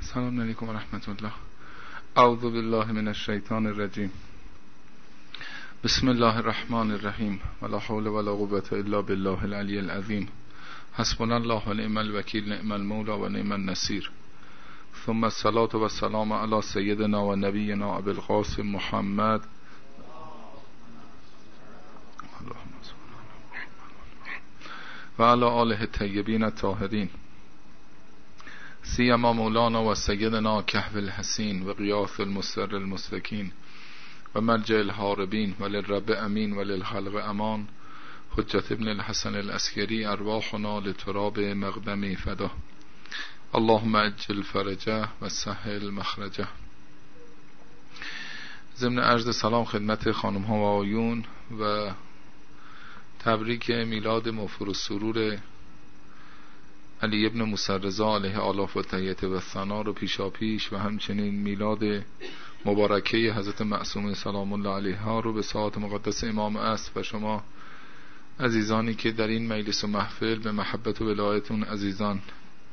السلام عليكم ورحمة الله. أعوذ بالله من الشيطان الرجيم. بسم الله الرحمن الرحيم. ولا حول ولا قوة إلا بالله العلي العظيم. حسبنا الله ونعم الوكيل نعم المولى ونعم النصير. ثم الصلاة والسلام على سيدنا ونبينا أبي القاسم محمد و علی آله الطیبین الطاهرین. سیما مولانا و سیدنا کهف الحسین و قیاس المستر المستکین و مرجع الحاربین و للرب امین و للخلق امان. حجت ابن الحسن الاسکری ارواحنا لتراب مقدم فدا اللهم اجل فرجه و سهل مخرجه. ضمن عرض سلام خدمت خانم ها و آیون و تبریک میلاد مفر و سرور علی ابن مسرزا علیه آلاف و تیت و ثنا رو پیشا پیش و همچنین میلاد مبارکه حضرت معصوم سلام الله علیها رو به ساعت مقدس امام است و شما عزیزانی که در این مجلس و محفل به محبت و ولایتون عزیزان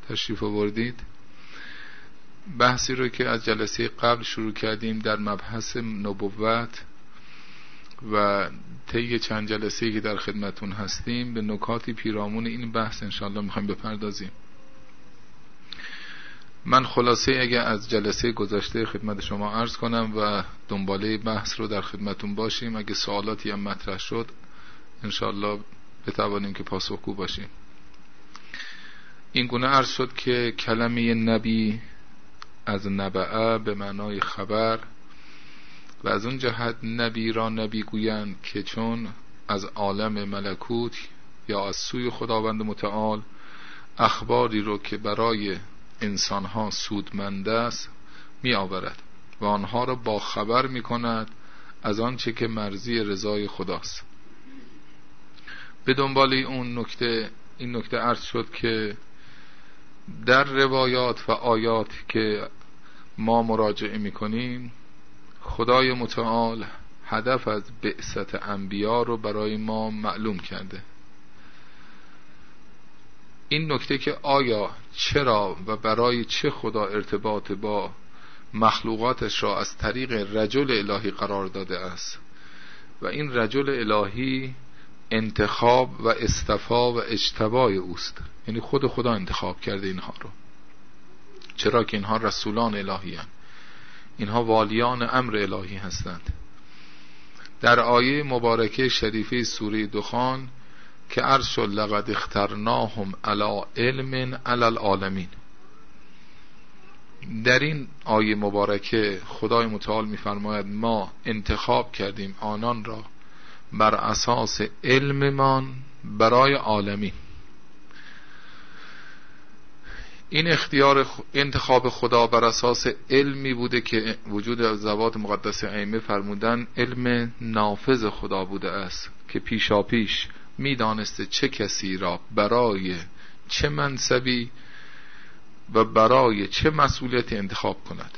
تشریف آوردید. بحثی رو که از جلسه قبل شروع کردیم در مبحث نبوت و طی چند جلسه که در خدمتون هستیم به نکاتی پیرامون این بحث انشاءالله می‌خوایم بپردازیم. من خلاصه اگر از جلسه گذشته خدمت شما عرض کنم و دنباله بحث رو در خدمتون باشیم اگه سوالاتی هم مطرح شد انشاءالله بتوانیم که پاسخگو باشیم. این گونه عرض شد که کلمه نبی از نبعه به معنای خبر و از اون جهت نبی را نبی گویند که چون از عالم ملکوت یا از سوی خداوند متعال اخباری رو که برای انسانها سودمند است می آورد و آنها را با خبر می کند از آنچه که مرزی رضای خداست. به دنبال اون نکته این نکته عرض شد که در روایات و آیات که ما مراجعه می کنیم خدای متعال هدف از بعثت انبیا رو برای ما معلوم کرده. این نکته که آیا چرا و برای چه خدا ارتباط با مخلوقاتش را از طریق رجل الهی قرار داده است؟ و این رجل الهی انتخاب و استفا و اجتبای اوست. یعنی خود خدا انتخاب کرده اینها رو. چرا که اینها رسولان الهی هستند. اینها والیان امر الهی هستند. در آیه مبارکه شریفه سوره دخان که عرض شد لقد اخترناهم علی علم علی العالمین. در این آیه مبارکه خدای متعال میفرماید ما انتخاب کردیم آنان را بر اساس علممان برای عالمین. این اختیار انتخاب خدا بر اساس علمی بوده که وجود زوات مقدس ائمه فرمودن علم نافذ خدا بوده است که پیشا پیش می‌دانسته چه کسی را برای چه منصبی و برای چه مسئولیتی انتخاب کند.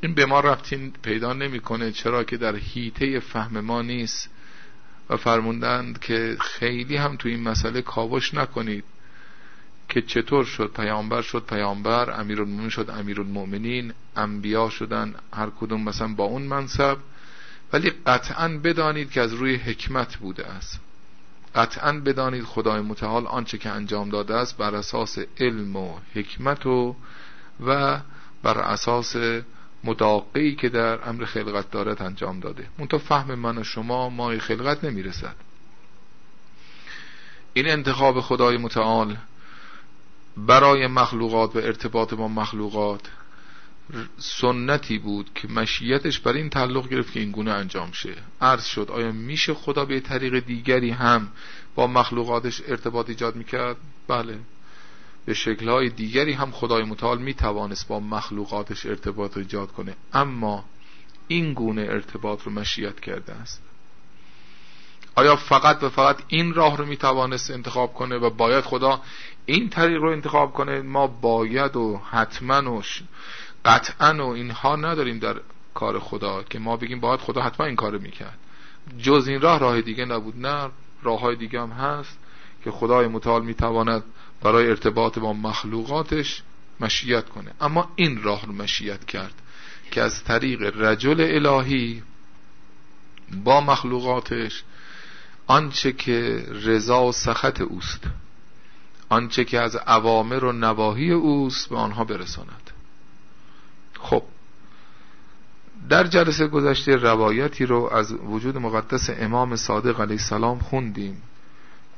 این به ما رفتین پیدا نمی‌کنه چرا که در هیته فهم ما نیست و فرموندند که خیلی هم تو این مسئله کاوش نکنید. که چطور شد پیامبر شد پیامبر امیرالمومنین شد امیرالمؤمنین انبیا شدن هر کدوم مثلا با اون منصب. ولی قطعا بدانید که از روی حکمت بوده است. قطعا بدانید خدای متعال آنچه که انجام داده است بر اساس علم و حکمت و و بر اساس مداقعی که در امر خلقت دارد انجام داده. منتها فهم من و شما مای خلقت نمی‌رسد. این انتخاب خدای متعال برای مخلوقات و ارتباط با مخلوقات سنتی بود که مشیتش بر این تعلق گرفت که این گونه انجام شه. عرض شد آیا میشه خدا به طریق دیگری هم با مخلوقاتش ارتباط ایجاد می‌کرد؟ بله. به شکلهای دیگری هم خدای متعال می‌توانست با مخلوقاتش ارتباط ایجاد کنه. اما این گونه ارتباط رو مشیت کرده است. آیا فقط و فقط این راه رو می‌توانست انتخاب کنه و باید خدا این طریق رو انتخاب کنه ما باید و حتما و قطعا و اینها نداریم در کار خدا که ما بگیم باید خدا حتما این کار می‌کرد. جز این راه راه دیگه نبود. نه راه های دیگه هم هست که خدای متعال می‌تواند برای ارتباط با مخلوقاتش مشیت کنه. اما این راه رو مشیت کرد که از طریق رجل الهی با مخلوقاتش آنچه که رضا و سخط اوست. آنچه که از عوامر و نواهی اوست به آنها برساند. خب در جلسه گذشته روایتی رو از وجود مقدس امام صادق علیه السلام خوندیم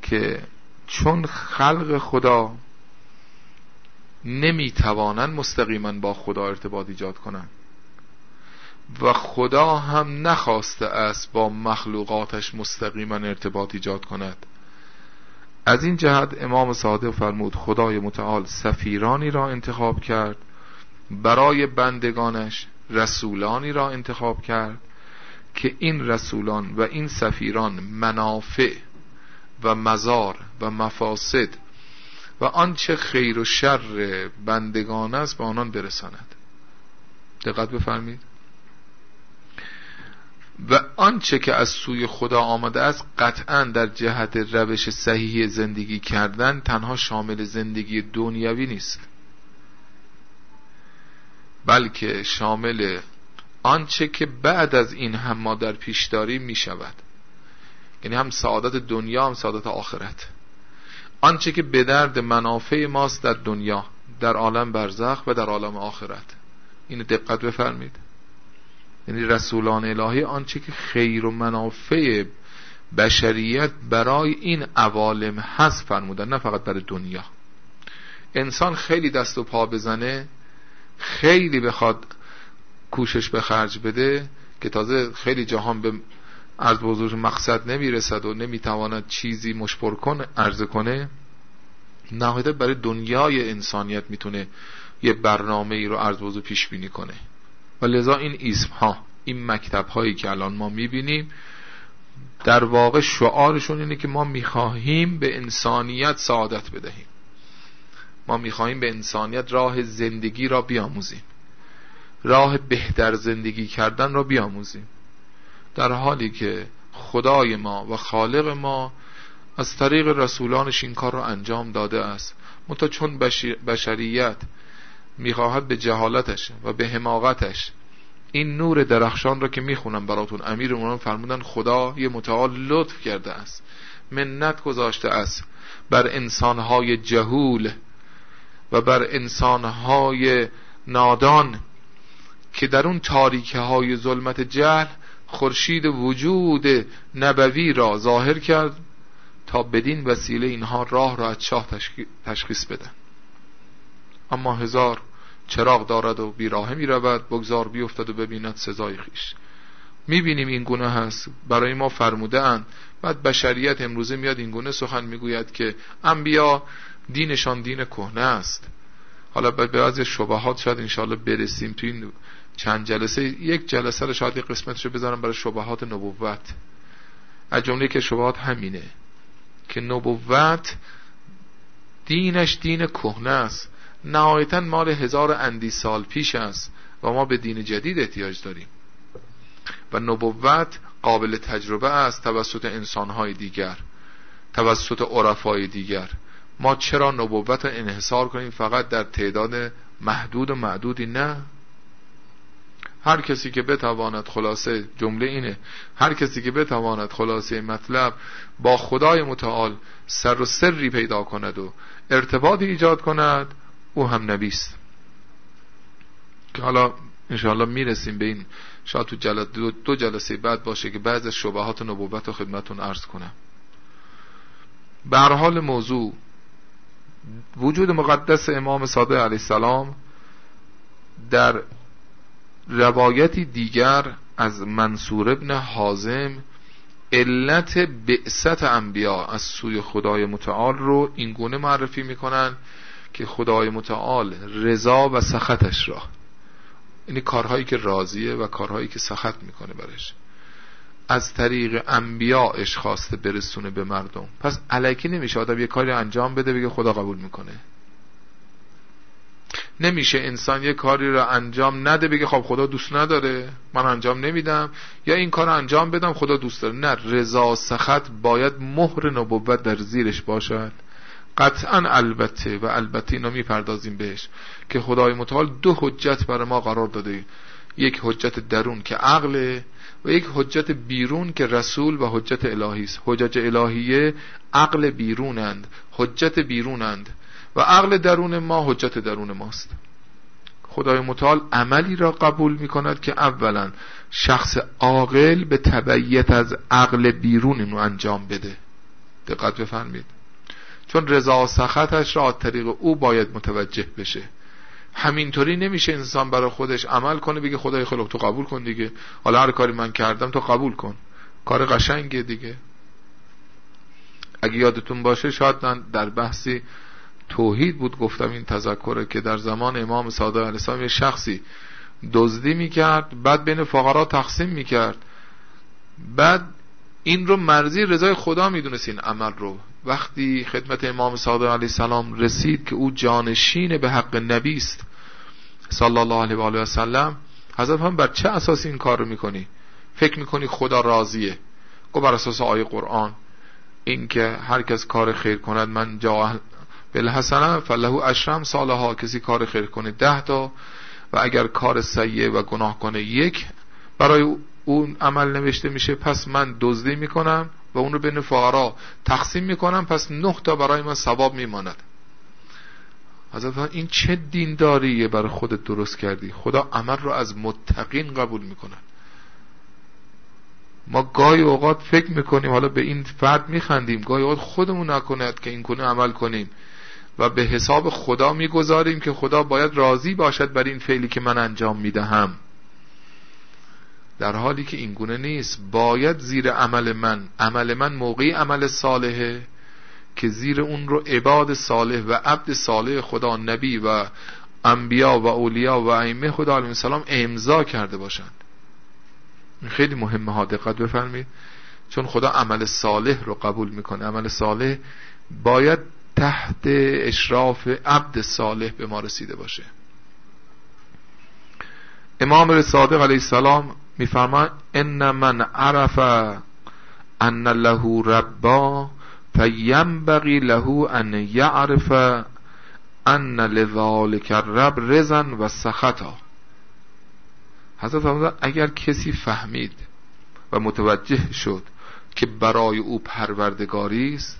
که چون خلق خدا نمی‌توانند مستقیما با خدا ارتباط ایجاد کنند و خدا هم نخواسته است با مخلوقاتش مستقیما ارتباط ایجاد کند. از این جهت امام صادق فرمود خدای متعال سفیرانی را انتخاب کرد برای بندگانش رسولانی را انتخاب کرد که این رسولان و این سفیران منافع و مزار و مفاسد و آنچه خیر و شر بندگان است به آنان برساند. دقت بفرمید. و آنچه که از سوی خدا آمده است قطعا در جهت روش صحیح زندگی کردن تنها شامل زندگی دنیوی نیست. بلکه شامل آنچه که بعد از این هم ما در پیش داریم می شود یعنی هم سعادت دنیا هم سعادت آخرت. آنچه که به درد منافع ماست در دنیا در عالم برزخ و در عالم آخرت. این دقت بفرمید یعنی رسولان الهی آنچه که خیر و منافع بشریت برای این عوالم هست فرمودن نه فقط برای دنیا. انسان خیلی دست و پا بزنه خیلی بخواد کوشش به خرج بده که تازه خیلی جهان به عرض بزرگ مقصد نمی‌رسد و نمی‌تواند چیزی مشبر کنه عرض کنه. نهایتا برای دنیای انسانیت می‌تونه یه برنامه ای رو عرض بزرگ پیش بینی کنه. و لذا این اسم ها این مکتب هایی که الان ما می‌بینیم در واقع شعارشون اینه که ما می‌خواهیم به انسانیت سعادت بدهیم. ما می‌خواهیم به انسانیت راه زندگی را بیاموزیم. راه بهتر زندگی کردن را بیاموزیم. در حالی که خدای ما و خالق ما از طریق رسولانش این کار را انجام داده است. منتها چون بشریت می‌خواهد به جهالتش و به حماقتش. این نور درخشان را که می‌خونم براتون امیر اونان فرمودن خدا یه متعال لطف کرده است منت گذاشته است بر انسانهای جهول و بر انسانهای نادان که در اون تاریکه های ظلمت جهل خورشید وجود نبوی را ظاهر کرد تا بدین وسیله اینها راه را از چاه تشخیص بدن. اما هزار چراغ دارد و بیراه می رود بگذار بیفتد و ببیند سزای خیش می‌بینیم این گونه هست برای ما فرموده اند بعد بشریت امروزه میاد این گونه سخن می‌گوید که انبیا دینشان دین کهنه است. حالا به بعضی شبهات شاید انشاءالله برسیم تو این چند جلسه. یک جلسه رو شاید یک قسمتشو بذارم برای شبهات نبوت. از جمله که شبهات همینه. که نبوت دینش دین کهنه است. نهایتا مال هزار اندی سال پیش است و ما به دین جدید احتیاج داریم. و نبوت قابل تجربه است توسط انسانهای دیگر توسط عرفای دیگر. ما چرا نبوت رو انحصار کنیم فقط در تعداد محدود و معدودی؟ نه. هر کسی که بتواند خلاصه جمله اینه هر کسی که بتواند خلاصه مطلب با خدای متعال سر و سری پیدا کند و ارتباطی ایجاد کند او هم نبیست که حالا انشاءالله می‌رسیم به این شاید تو جلد دو, جلسه بعد باشه که بعض از شبهات نبوت رو خدمتون عرض کنم. به حال موضوع وجود مقدس امام صادق علیه السلام در روایتی دیگر از منصور ابن حازم علت بعثت انبیا از سوی خدای متعال رو اینگونه معرفی می‌کنن که خدای متعال رضا و سخطش را یعنی کارهایی که راضیه و کارهایی که سخط می‌کنه برش از طریق انبیاءش خواسته برسونه به مردم. پس علکی نمیشه آدم یه کاری انجام بده بگه خدا قبول می‌کنه. نمیشه انسان یه کاری رو انجام نده بگه خب خدا دوست نداره من انجام نمیدم. یا این کار انجام بدم خدا دوست داره. نه رضا سخط باید مهر نبوت در زیرش باشد. قطعا البته و البته اینا می‌پردازیم بهش که خدای متعال دو حجت برای ما قرار داده. یک حجت درون که عقل و یک حجت بیرون که رسول و حجت الهی است. حجت الهیه عقل بیرونند حجت بیرونند و عقل درون ما حجت درون ماست. خدای متعال عملی را قبول می کند که اولا شخص عاقل به تبعیت از عقل بیرون اینو انجام بده. دقت بفرمید چون رضا و سخطش را از طریق او باید متوجه بشه. همینطوری نمیشه انسان برای خودش عمل کنه بگه خدای خلق تو قبول کن دیگه. حالا هر کاری من کردم تو قبول کن. کار قشنگه دیگه. اگه یادتون باشه شاید من در بحثی توحید بود گفتم این تذکره که در زمان امام صادق علیه السلام یه شخصی دزدی می‌کرد بعد بین فقرا تقسیم می‌کرد. بعد این رو مرزی رضای خدا می‌دونست این عمل رو. وقتی خدمت امام صادق علیه السلام رسید که او جانشین به حق نبی است صلی الله علیه و آله و سلم حضرت هم بر چه اساس این کار رو می‌کنی؟ فکر می‌کنی خدا راضیه؟ گفت بر اساس آیه قرآن این که هر کس کار خیر کند من جا بالحسنه فله اشرم سالها کسی کار خیر کنه ده تا و اگر کار سیه و گناه کنه یک برای اون عمل نوشته میشه پس من دزدی می‌کنم و اون رو بین فقرا تقسیم می‌کنم پس نه تا برای من ثواب میماند. حضرت این چه دینداریه برای خودت درست کردی؟ خدا عمل رو از متقین قبول می‌کنن ما گاهی اوقات فکر می‌کنیم حالا به این فرد میخندیم گاهی اوقات خودمون نکند که این کنه عمل کنیم و به حساب خدا می‌گذاریم که خدا باید راضی باشد بر این فعلی که من انجام می‌دهم. در حالی که این گونه نیست باید زیر عمل من عمل من موقعی عمل صالحه که زیر اون رو عباد صالح و عبد صالح خدا نبی و انبیا و اولیا و ائمه خدا علیه السلام امضا کرده باشند. خیلی مهمه ها دقت بفرمید چون خدا عمل صالح رو قبول می‌کنه. عمل صالح باید تحت اشراف عبد صالح به ما رسیده باشه. امام صادق علیه السلام میفرما ان من عرف ان له ربا فینبغی له ان یعرف ان لذالک الرب رزن و سخطا. حضرت اگر کسی فهمید و متوجه شد که برای او پروردگاری است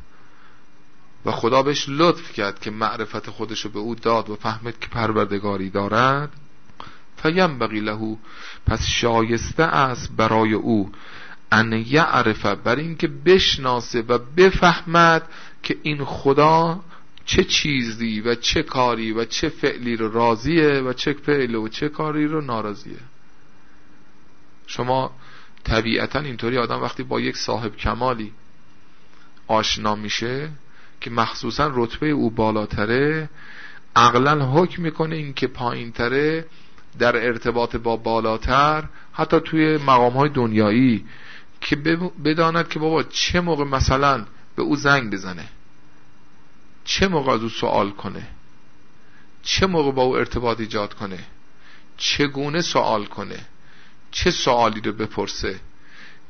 و خدا بهش لطف کرد که معرفت خودشو به او داد و فهمید که پروردگاری دارد فیم بقی لهو پس شایسته است برای او. ان یعرف بر اینکه بشناسه و بفهمد که این خدا چه چیزی و چه کاری و چه فعلی رو راضیه و چه فعلی و چه کاری رو ناراضیه. شما طبیعتا اینطوری آدم وقتی با یک صاحب کمالی آشنا میشه که مخصوصا رتبه او بالاتره عقلا حکم می‌کنه این که پایینتره در ارتباط با بالاتر حتی توی مقام های دنیایی که بداند که بابا چه موقع مثلا به او زنگ بزنه چه موقع از او سوال کنه چه موقع با او ارتباط ایجاد کنه چگونه سوال کنه چه سوالی رو بپرسه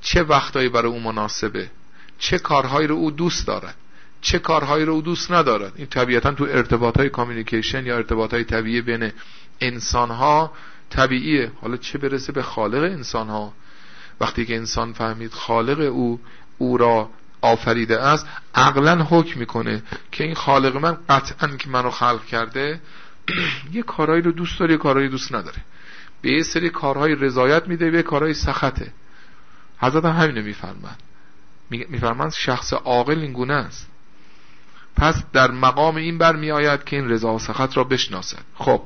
چه وقتایی برای او مناسبه چه کارهایی رو او دوست دارد چه کارهایی رو او دوست ندارد. این طبیعتا تو ارتباط های کامیونیکیشن یا ارتباط های طبیعی بین انسان ها طبیعیه. حالا چه برسه به خالق انسان ها وقتی که انسان فهمید خالق او او را آفریده است عقلا حکم می‌کنه که این خالق من قطعا که منو خلق کرده یه کارهایی رو دوست داره یه کارهایی دوست نداره. به یه سری کارهای رضایت میده به کارهای سخته. حضرت هم همینو میفرمند میفرمند شخص عاقل این گونه است. پس در مقام این بر می آید که این رضا و سخط را بشناسد. خب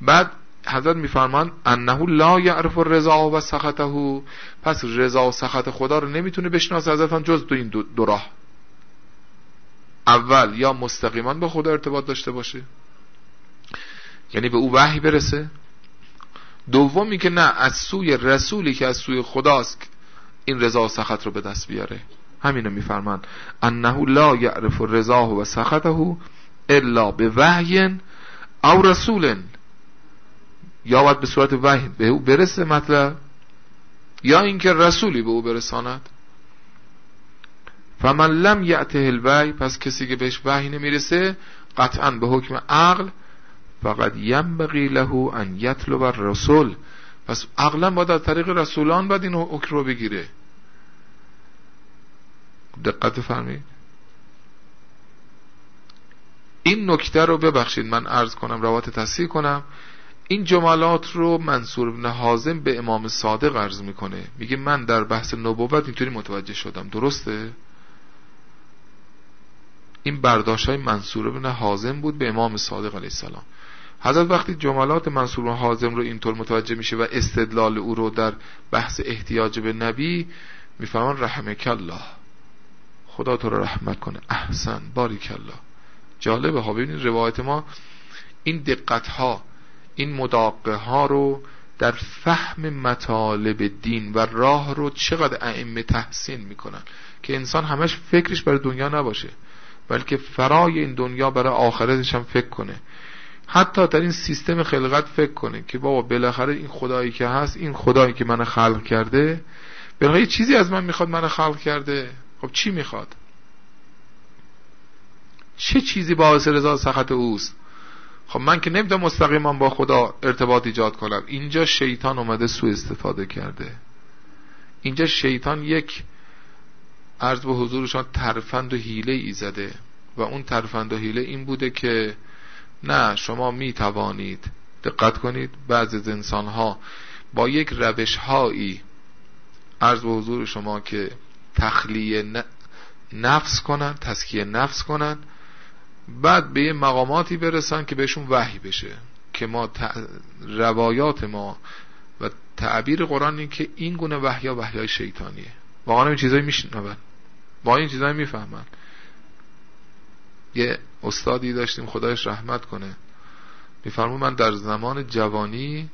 بعد حضرت میفرمان انه لا یعرف رضا و سخطه. پس رضا و سخط خدا رو نمی‌تونه بشناسه حضرت جز دو این دو, راه. اول یا مستقیما به خدا ارتباط داشته باشه. یعنی به او وحی برسه. دومی که نه از سوی رسولی که از سوی خداست این رضا و سخط رو به دست بیاره. همینو میفرمان. انه لا یعرف رضاه و سخطه الا به وحی او رسول یا باید به صورت وحی به او برسه مطلب؟ یا اینکه رسولی به او برساند؟ فمن لم یعته الوحی پس کسی که بهش وحی نمی‌رسه قطعا به حکم عقل فقط ینبغی له ان یطلب الرسول. پس عقلا باید از طریق رسولان باید این حکم رو بگیره. دقت فرمید این نکته رو ببخشید. من عرض کنم روات تصحیح کنم. این جملات رو منصور بن حازم به امام صادق عرض می‌کنه. میگه من در بحث نبوت اینطوری متوجه شدم. درسته؟ این برداشت های منصور بن حازم بود به امام صادق علیه السلام. حضرت وقتی جملات منصور بن حازم رو اینطور متوجه میشه و استدلال او رو در بحث احتیاج به نبی می‌فهمن رحمک الله خدا تو رو رحمت کنه. احسن. باریک الله جالبه. ها ببینید روایت ما این دقت ها این مداقه ها رو در فهم مطالب دین و راه رو چقدر ائمه تحسین می‌کنن که انسان همش فکرش برای دنیا نباشه بلکه فرای این دنیا برای آخرتش هم فکر کنه. حتی در این سیستم خلقت فکر کنه که بابا بالاخره این خدایی که هست این خدایی که من خلق کرده بالاخره چیزی از من می‌خواد من خلق کرده. خب چی می‌خواد؟ چه چیزی باعث رضا سخط اوست؟ خب من که نمی‌دونم مستقیما با خدا ارتباط ایجاد کنم. اینجا شیطان اومده سو استفاده کرده. اینجا شیطان یک عرض به حضورشان ترفند و حیله ای زده و اون ترفند و حیله این بوده که نه شما می توانید دقت کنید. بعضی از انسان ها با یک روش هایی عرض به حضور شما که تخلیه نفس کنن تسکیه نفس کنن بعد به یه مقاماتی برسن که بهشون وحی بشه. که ما روایات ما و تعبیر قرآن این که این گونه وحیا وحیای شیطانیه. واقعا این چیزایی میشنون. با این چیزایی می‌فهمن. یه استادی داشتیم خدایش رحمت کنه. میفرمو من در زمان جوانی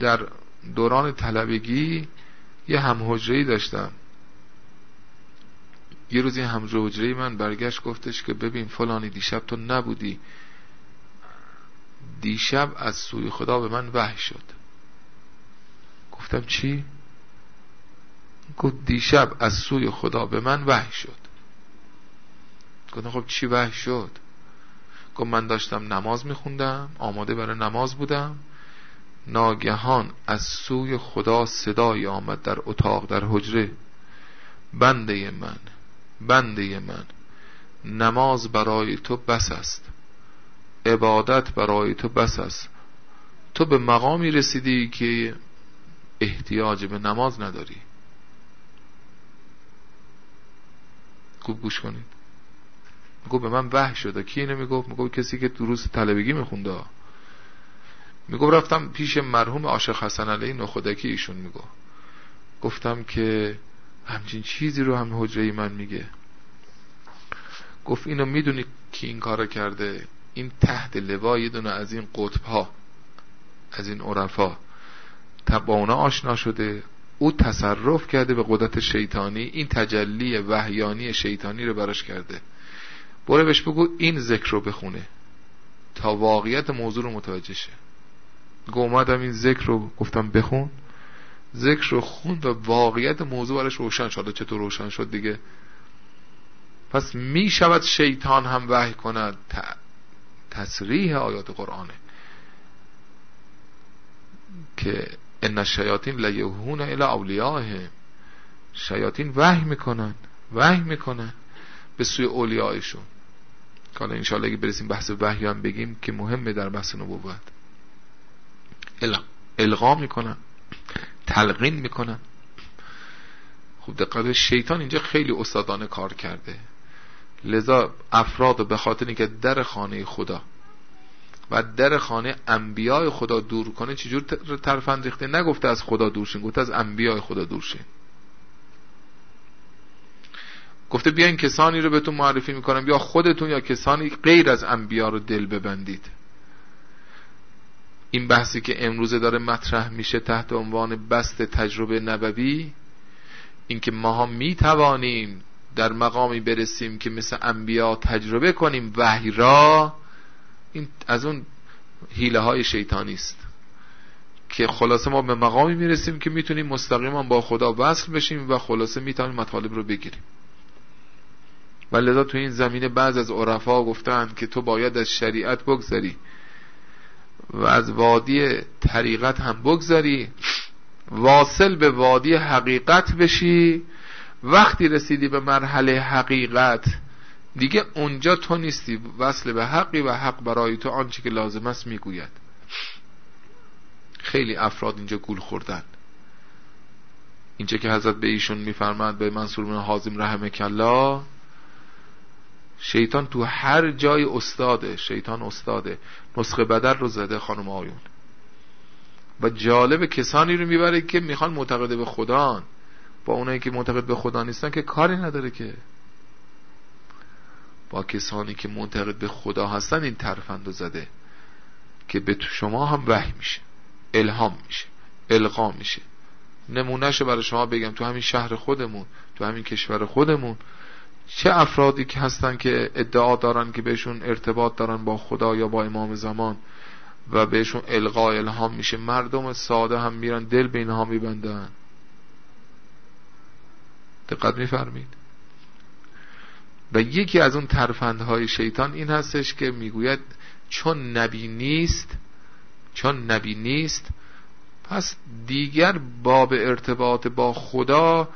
در دوران طلبگی یه همحجری داشتم. یه روزی همحجری من برگشت گفتش که ببین فلانی دیشب تو نبودی. دیشب از سوی خدا به من وحی شد. گفتم چی؟ گفت دیشب از سوی خدا به من وحی شد. گفتم خب چی وحی شد؟ گفت من داشتم نماز میخوندم آماده برای نماز بودم. ناگهان از سوی خدا صدای آمد در اتاق در حجره. بنده من. بنده من نماز برای تو بس است عبادت برای تو بس است. تو به مقامی رسیدی که احتیاج به نماز نداری. خوب گوش کنید. میگو به من وحی شده. کی اینو می‌گفت می‌گفت کسی که دروس طلبگی میخونده. می‌گفت رفتم پیش مرحوم عاشق حسن علی نخودکی ایشون. میگو گفتم که همچین چیزی رو هم حجره من میگه. گفت اینو می‌دونی کی این کارو کرده؟ این تحت لوا یه دونه از این قطب ها از این عرفا. با اونا آشنا شده او تصرف کرده به قدرت شیطانی این تجلی وحیانی شیطانی رو براش کرده. برو بهش بگو این ذکر رو بخونه. تا واقعیت موضوع رو متوجه شه. اومدم این ذکر رو گفتم بخون. ذکر رو خوند و واقعیت موضوع براش روشن شد. چطور روشن شد دیگه؟ پس می شود شیطان هم وحی کند تصریح آیات قرآنه که ان الشیاطین لیهون الی اولیاء. شیاطین وحی می‌کنن وحی می‌کنن به سوی اولیایشون حالا انشاءالله اگه برسیم بحث وحی هم بگیم که مهمه در بحث نبوت. القا می‌کنن. تلقین می‌کنن. خوب دقت شیطان اینجا خیلی استادانه کار کرده. لذا افراد به خاطر اینکه در خانه خدا و در خانه انبیای خدا دور کنه چجور ترفند ریخته نگفته از خدا دورشین گفته از انبیای خدا دورشین گفته بیاین کسانی رو بهتون معرفی می‌کنم یا خودتون یا کسانی غیر از انبیا رو دل ببندید. این بحثی که امروزه داره مطرح میشه تحت عنوان بست تجربه نبوی اینکه ماها می‌توانیم در مقامی برسیم که مثل انبیا تجربه کنیم وحی را این از اون حیله های شیطانی است. که خلاصه ما به مقامی می‌رسیم که می‌تونیم مستقیما با خدا وصل بشیم و خلاصه می‌تونیم مطالب رو بگیریم. و لذا تو این زمینه بعض از عرفا گفتند که تو باید از شریعت بگذری. و از وادی طریقت هم بگذری واصل به وادی حقیقت بشی. وقتی رسیدی به مرحله حقیقت دیگه اونجا تو نیستی. وصل به حقی و حق برای تو آنچه که لازم است می‌گوید. خیلی افراد اینجا گول خوردن. اینجا که حضرت به ایشون میفرماد به منصور بن حازم رحمه الله شیطان تو هر جای استاده شیطان استاده. نسخه بدر رو زده خانم آیون. و جالب کسانی رو می‌بره که می‌خوان معتقد به خدا با اونایی که معتقد به خدا نیستن که کاری نداره که. با کسانی که معتقد به خدا هستن این ترفند رو زده که به شما هم وحی میشه الهام میشه القا میشه. نمونهش برای شما بگم. تو همین شهر خودمون تو همین کشور خودمون چه افرادی که هستن که ادعا دارن که بهشون ارتباط دارن با خدا یا با امام زمان و بهشون القا الهام میشه مردم ساده هم میرن دل به اینها میبندن. دقت میفرمید و یکی از اون ترفندهای شیطان این هستش که می‌گوید چون نبی نیست چون نبی نیست پس دیگر باب ارتباط با خدا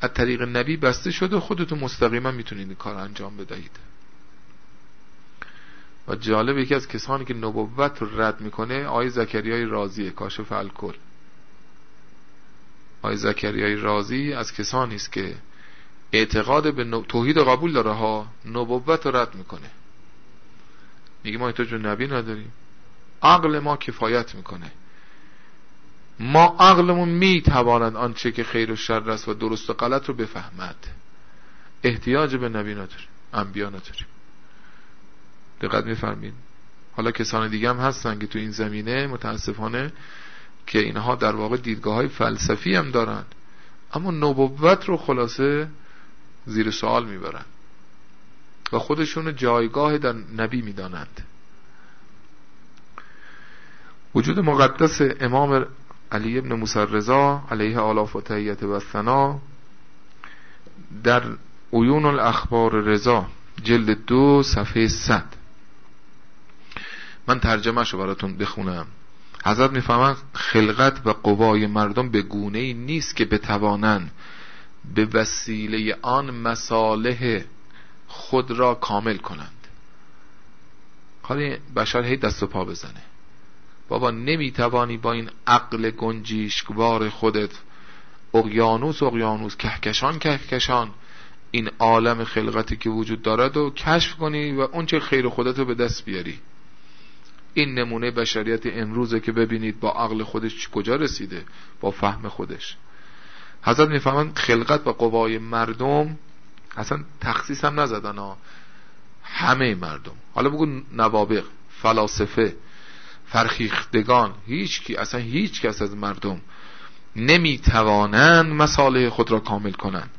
از طریق نبی بسته شده خودتون مستقیما می‌تونید این کار انجام بدهید. و جالب یکی از کسانی که نبوت رو رد می‌کنه آی زکریای رازی کاشف الکل. آی زکریای رازی از کسانی است که اعتقاد به توحید قبول داره ها نبوت رو رد می‌کنه. میگه ما تو نبی نداریم. عقل ما کفایت می‌کنه. ما عقلمون می‌تواند آنچه که خیر و شر است و درست و غلط رو بفهمد. احتیاج به نبی نداریم انبیا نداریم. دقت میفرمین حالا کسان دیگه هم هستن که تو این زمینه متاسفانه که اینها در واقع دیدگاه های فلسفی هم دارن. اما نبوت رو خلاصه زیر سوال می‌برن. و خودشون جایگاه در نبی می‌دانند. وجود مقدس امام علی ابن موسی رضا علیه آلاف و تهیت و سنا در عیون الاخبار رضا جلد دو صفحه صد. من ترجمه شو براتون بخونم. حضرت می‌فهمن خلقت و قوای مردم به گونه ای نیست که بتوانند به وسیله آن مصالح خود را کامل کنند. حالا بشر هی دست و پا بزنه. بابا نمی‌توانی با این عقل گنجیشکوار خودت اقیانوس اقیانوس کهکشان کهکشان این عالم خلقتی که وجود دارد و کشف کنی و اون چه خیر خودت رو به دست بیاری. این نمونه بشریت امروزه که ببینید با عقل خودش کجا رسیده؟ با فهم خودش. حضرت می‌فهمن خلقت و قوای مردم اصلا تخصیص هم نزدن ها. همه مردم. حالا بگو نوابق فلاسفه فرخیختگان هیچ کی اصلا هیچ کس از مردم نمی‌توانند مساله خود را کامل کنند.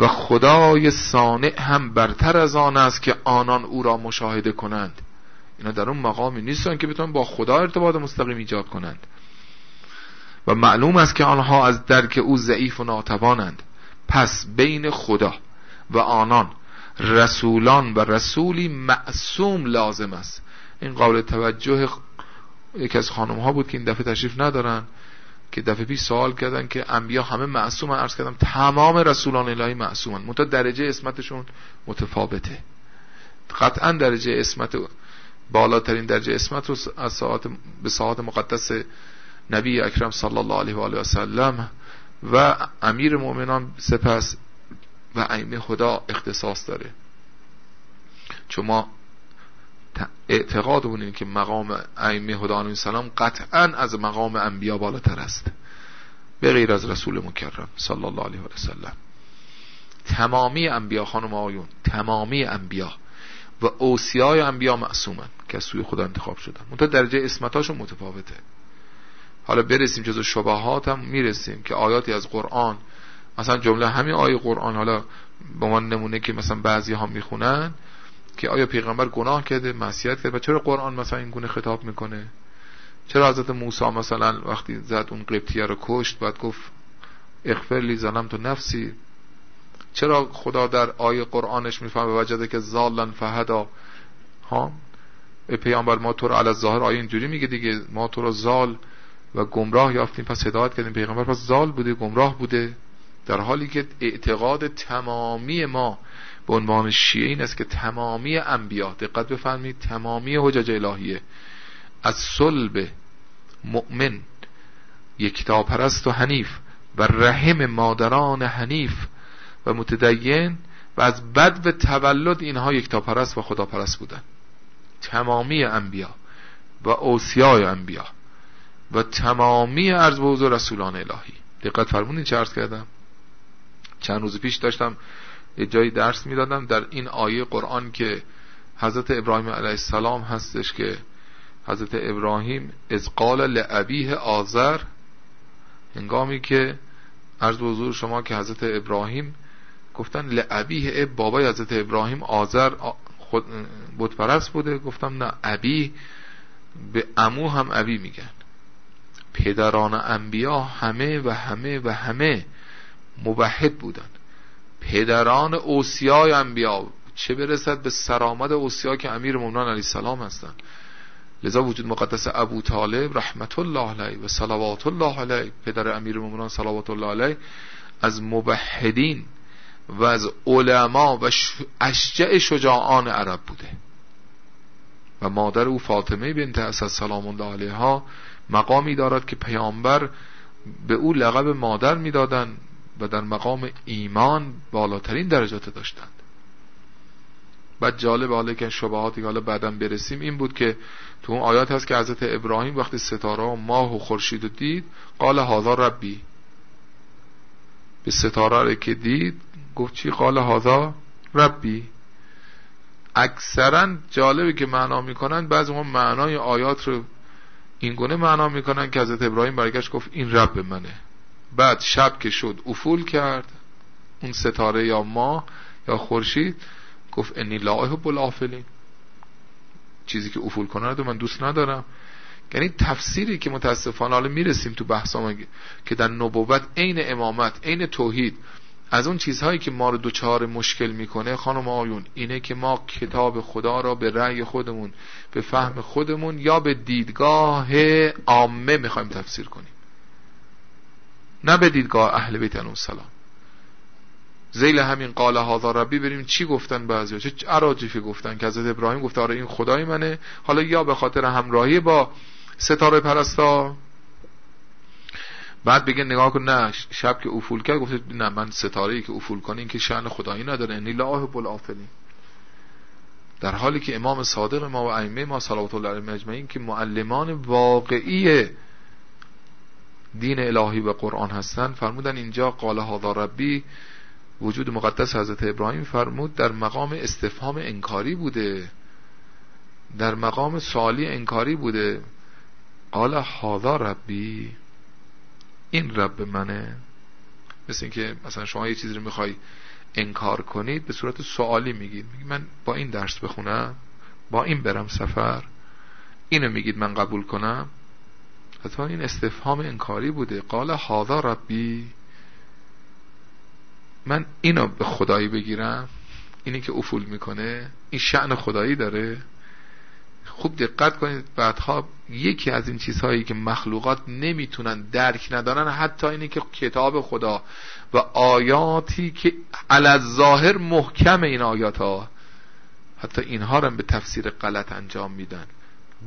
و خدای صانع هم برتر از آن است که آنان او را مشاهده کنند. اینا در اون مقامی نیستن که بتونن با خدا ارتباط مستقیم ایجاد کنند. و معلوم است که آنها از درک او ضعیف و ناتوانند. پس بین خدا و آنان رسولان و رسولی معصوم لازم است. این قابل توجه یکی از خانم ها بود که این دفعه تشریف ندارن که دفعه پیش سوال کردن که انبیا همه معصوم عرض کردم تمام رسولان الهی معصومن. منتها درجه اسمتشون متفاوته. قطعا درجه اسمت بالاترین درجه اسمت رو از ساعت به ساعت مقدس نبی اکرم صلی الله علیه و آله و سلم و امیر مؤمنان سپس و ائمه خدا اختصاص داره. چون ما اعتقادمون اینه که مقام ائمه خدا علیه السلام قطعا از مقام انبیا بالاتر است. به غیر از رسول مکرم صلی الله علیه و سلم. تمامی انبیا خانم آیون تمامی انبیا و اوصیای انبیا معصومن که از سوی خدا انتخاب شدن. منتها درجه اسمتاشون متفاوته. حالا برسیم جزو شبهات هم می‌رسیم که آیاتی از قرآن مثلا جمله همین آیه قرآن حالا به من نمونه که مثلا بعضی ها می‌خونن. که آیا پیغمبر گناه کرده معصیت کرده؟ و چرا قرآن مثلا این گونه خطاب می‌کنه؟ چرا حضرت موسی مثلا وقتی زد اون قبطیه رو کشت بعد گفت اغفر لی تو نفسی؟ چرا خدا در آیه قرآنش می‌فهمه وجده که زالن فهدا؟ ها؟ پیامبر ما تو رو علی ظاهر آیه اینجوری میگه دیگه. ما تو رو زال و گمراه یافتیم پس هدایت کردیم. پیغمبر پس زال بوده گمراه بوده. در حالی که اعتقاد تمامی ما به عنوان شیعه این است که تمامی انبیا دقت بفرمایید تمامی حجج الهیه از صلب مؤمن یکتا پرست و حنیف و رحم مادران حنیف و متدین و از بد و تولد اینها یکتا پرست و خدا پرست بودن. تمامی انبیا و اوسیای انبیا و تمامی عرض و رسولان الهی. دقت فرمونین چه عرض کردم؟ چند روز پیش داشتم یه جایی درس می‌دادم در این آیه قرآن که حضرت ابراهیم علیه السلام هستش که حضرت ابراهیم از قال لعبیه آذر هنگامی که عرض حضور شما که حضرت ابراهیم گفتن لعبیه اب بابای حضرت ابراهیم آذر خود بودپرست بوده گفتم نه ابی به امو هم ابی میگن. پدران انبیا همه و همه و همه مبهد بودن. پدران اوسیای انبیا چه برسد به سرآمد اوسیا که امیر مومنان علیه السلام هستند. لذا وجود مقدس ابو طالب رحمت الله علیه و صلوات الله علیه پدر امیر مومنان صلوات الله علیه از مبهدین و از علما و اشجع شجاعان عرب بوده. و مادر او فاطمه بنت اسد سلام الله علیها مقامی دارد که پیامبر به او لقب مادر می‌دادند. و در مقام ایمان بالاترین درجات داشتند. بعد جالب حالا که شبهاتی حالا بعدا برسیم این بود که تو اون آیات هست که حضرت ابراهیم وقتی ستاره و ماه و خورشید رو دید قال هذا ربی. به ستاره رو که دید گفت چی؟ قال هذا ربی. اکثرا جالبه که معنا می‌کنن بعضی ما معنای آیات رو این گونه معنا می‌کنن که حضرت ابراهیم برگشت گفت این رب منه. بعد شب که شد افول کرد اون ستاره یا ماه یا خورشید گفت انی لا احب الافلین. چیزی که افول کنه رو من دوست ندارم. یعنی تفسیری که متاسفانه حالا می‌رسیم تو بحثا که در نبوت عین امامت عین توحید از اون چیزهایی که ما رو دوچار مشکل می‌کنه خانم آیون اینه که ما کتاب خدا را به رأی خودمون به فهم خودمون یا به دیدگاه عامه می‌خوایم تفسیر کنیم. نه به دیدگاه اهل بیت سلام زیل همین قال هذا ربی بریم چی گفتن بعضیا چه عراجیفی گفتن که حضرت ابراهیم گفت آره این خدای منه. حالا یا به خاطر همراهی با ستاره پرستا بعد بگه نگاه کن نه شب که افول کرد گفت نه من ستاره ای که افول کنه این که شأن خدایی نداره. انی لا در حالی که امام صادق ما و ائمه ما صلوات الله علیهم اجمعین که معلمان واقعی دین الهی و قرآن هستند فرمودن اینجا قال هذا ربی وجود مقدس حضرت ابراهیم فرمود در مقام استفهام انکاری بوده. در مقام سوالی انکاری بوده. قال هذا ربی این رب منه. مثل اینکه مثلا شما یه چیزی رو می‌خوای انکار کنید به صورت سوالی میگید. میگید من با این درس بخونم با این برم سفر اینو میگید من قبول کنم. حتی این استفهام انکاری بوده. قال هذا ربی. من اینو به خدایی بگیرم. اینی که افول می‌کنه. این شعن خدایی داره. خوب دقت کنید. بعدها یکی از این چیزهایی که مخلوقات نمی‌تونن درک ندارن حتی اینی که کتاب خدا و آیاتی که علی ظاهر محکم این آیات ها حتی اینها رو به تفسیر غلط انجام میدن.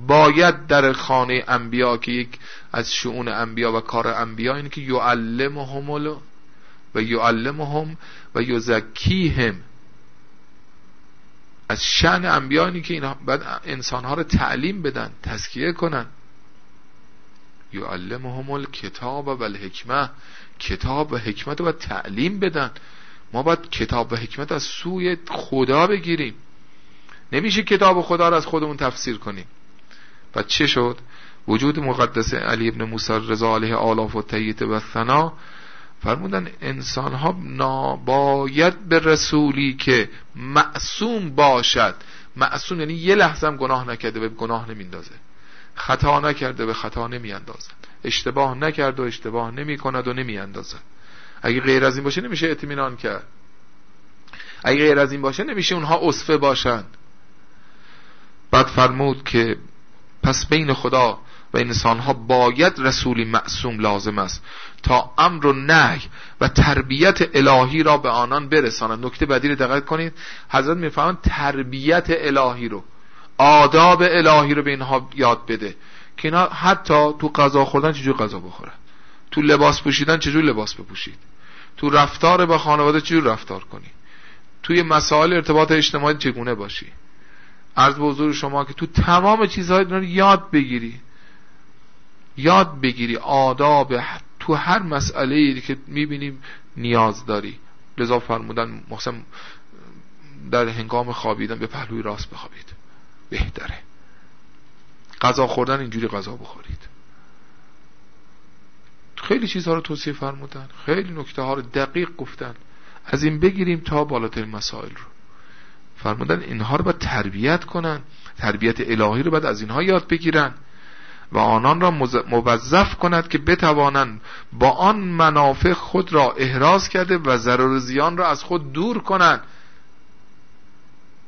باید در خانه انبیا که یک از شعون انبیا و کار انبیا اینه که یعلمهم و یعلمهم و یزکیهم. از شن انبیانی که اینا بعد انسانها رو تعلیم بدن تزکیه کنن. یعلمهم الکتاب و الحکمه. کتاب و حکمت رو تعلیم بدن. ما باید کتاب و حکمت از سوی خدا بگیریم. نمیشه کتاب خدا رو از خودمون تفسیر کنیم. و چه شد؟ وجود مقدس علی ابن موسی رضا علیه آلاف و تیت و ثنا فرمودن انسان ها ناباید به رسولی که معصوم باشد. معصوم یعنی یه لحظه هم گناه نکرده به گناه نمیندازه خطا نکرده به خطا نمیاندازد اشتباه نکرد و اشتباه نمی کند و نمیاندازد اگه غیر از این باشه نمیشه اطمینان کرد. اگه غیر از این باشه نمیشه اونها اصفه باشن. بعد فرمود که پس بین خدا و انسانها باید رسولی معصوم لازم است تا امر و نهی و تربیت الهی را به آنان برساند. نکته بعدی رو دقت کنید. حضرت می‌فهمند تربیت الهی رو آداب الهی رو به اینها یاد بده که اینا حتی تو غذا خوردن چجور غذا بخورن؟ تو لباس پوشیدن چجور لباس بپوشید؟ تو رفتار با خانواده چجور رفتار کنی؟ توی مسائل ارتباط اجتماعی چگونه باشی؟ عرض به حضور شما که تو تمام چیزهای رو یاد بگیری. یاد بگیری آداب تو هر مسئله ای که می‌بینیم نیاز داری. لذا فرمودن محسن در هنگام خوابیدن به پهلوی راست بخوابید. بهتره. غذا خوردن اینجوری غذا بخورید. خیلی چیزها رو توصیه فرمودن. خیلی نکته ها رو دقیق گفتن. از این بگیریم تا بالاترین مسائل رو. فرمودن اینها رو باید تربیت کنن. تربیت الهی رو باید از اینها یاد بگیرن. و آنان را موظف کند که بتوانند با آن منافع خود را احراز کرده و ضرر زیان را از خود دور کنند.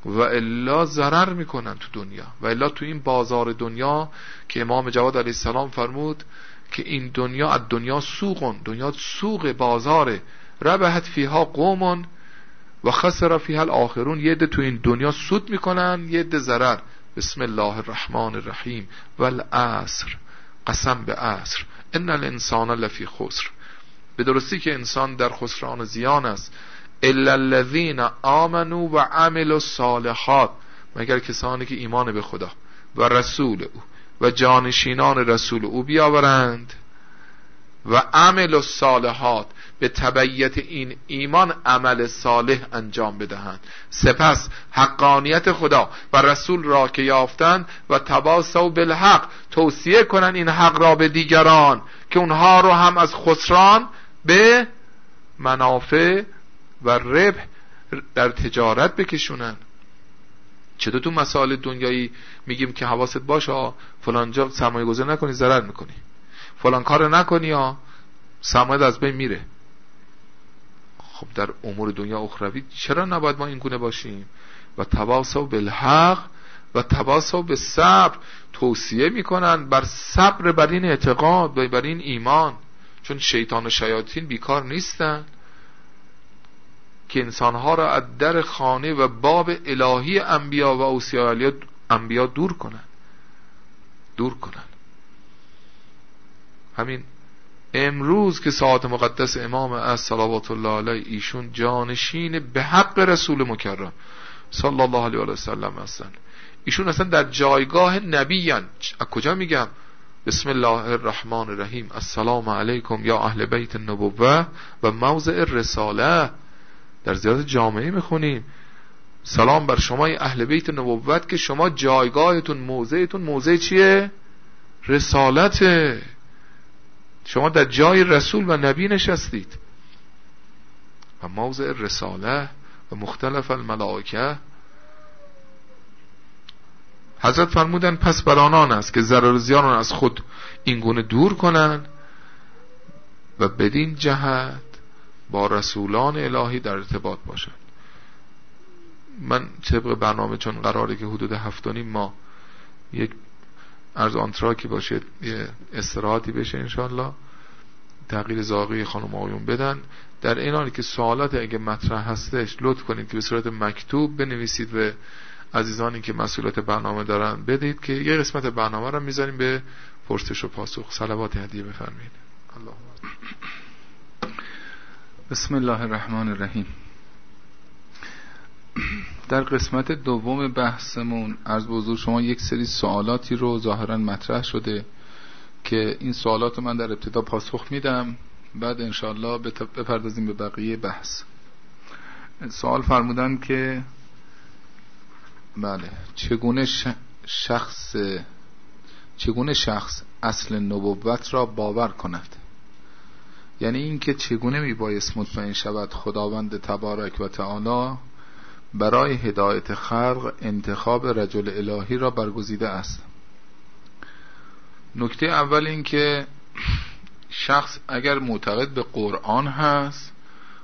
و الا ضرر می‌کنن تو دنیا. و الا تو این بازار دنیا که امام جواد علیه السلام فرمود که این دنیا از دنیا سوقون دنیا سوق بازاره. ربحت فیها قومون و خسر فیها الاخرون. یه ده تو این دنیا سود می‌کنن یه ده ضرر. بسم الله الرحمن الرحیم. والعصر. قسم به عصر. ان الانسان لفی خسر. به درستی که انسان در خسران زیان است. الا الذين آمنوا و عملوا الصالحات. مگر کسانی که ایمان به خدا و رسول او و جانشینان رسول او بیاورند. و عمل الصالحات. به تبعیت این ایمان عمل صالح انجام بدهند. سپس حقانیت خدا و رسول را که یافتند و تباسو بالحق توصیه کنند این حق را به دیگران که اونها رو هم از خسران به منافع و ربح در تجارت بکشونن. چطور تو مسائل دنیایی میگیم که حواست باشه فلانجا سرمایه گذار نکنی ضرر می‌کنی. فلان کار نکنی یا سرمایه از بین میره. خب در امور دنیا اخروی چرا نباید ما این گونه باشیم؟ و تواصل بالحق و تواصل به صبر توصیه می‌کنن بر صبر بر این اعتقاد و بر این ایمان. چون شیطان و شیاطین بیکار نیستن. که انسانها را از در خانه و باب الهی انبیا و اوسیا انبیا دور کنن. دور کنن. همین امروز که ساعت مقدس امام از صلوات الله علیه ایشون جانشین به حق رسول مکرم صلی الله علیه و سلم هستن. ایشون اصلا در جایگاه نبی از کجا میگم؟ بسم الله الرحمن الرحیم. السلام علیکم یا اهل بیت النبوه و موضع رساله در زیاد جامعه می‌خونیم. سلام بر شما اهل بیت نبوت که شما جایگاهتون موضعتون موضع چیه؟ رسالته. شما در جای رسول و نبی نشستید. و موضع رساله و مختلف الملائکه. حضرت فرمودن پس بر آنان است که ضرر زیان از خود اینگونه دور کنند و بدین جهت با رسولان الهی در ارتباط باشند. من طبق برنامه چون قراره که حدود هفتانی ما یک ارز آنتراکی باشه یه استراحاتی بشه انشالله تغییر زاغی خانم آقایون بدن. در این حالی که سوالات اگه مطرح هستش لطف کنید که به صورت مکتوب بنویسید و عزیزانی که مسئولیت برنامه دارن بدید که یه قسمت برنامه رو می‌ذاریم به پرسش و پاسخ. صلوات هدیه الله بسم الله الرحمن الرحیم. در قسمت دوم بحثمون از بزرگ شما یک سری سوالاتی رو ظاهرا مطرح شده که این سوالات رو من در ابتدا پاسخ میدم. بعد انشاءالله بپردازیم به بقیه بحث. سوال فرمودن که بله چگونه شخص چگونه شخص اصل نبوت را باور کند؟ یعنی اینکه چگونه میبایست مطمئن شود خداوند تبارک و تعالی برای هدایت خلق انتخاب رجل الهی را برگزیده است. نکته اول این که شخص اگر معتقد به قرآن هست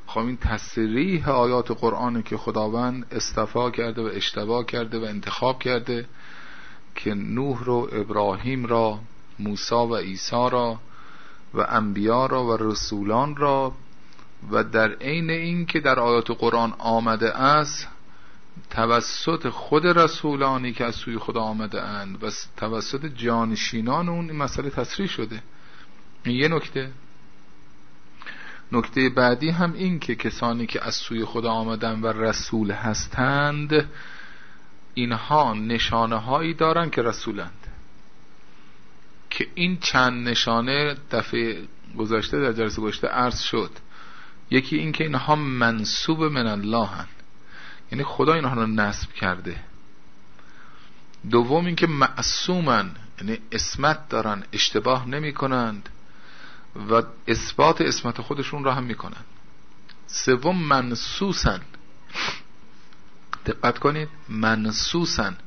خب این تصریح آیات قرآن که خداوند استفا کرده و اشتباه کرده و انتخاب کرده که نوح رو ابراهیم را موسی و عیسی را و انبیا را و رسولان را و در عین این که در آیات قرآن آمده است توسط خود رسولانی که از سوی خدا آمده اند و توسط جانشینان اون این مسئله تصریح شده. این یه نکته. نکته بعدی هم این که کسانی که از سوی خدا آمدن و رسول هستند اینها نشانه هایی دارن که رسولند. که این چند نشانه دفعه گذشته در جلسه گذشته عرض شد. یکی این که اینها منصوب من الله هن. یعنی خدا اینها رو نصب کرده. دوم اینکه معصومن یعنی اسمت دارن اشتباه نمی کنند و اثبات اسمت خودشون را هم می‌کنن. سوم منسوسن. دقت کنید منسوسن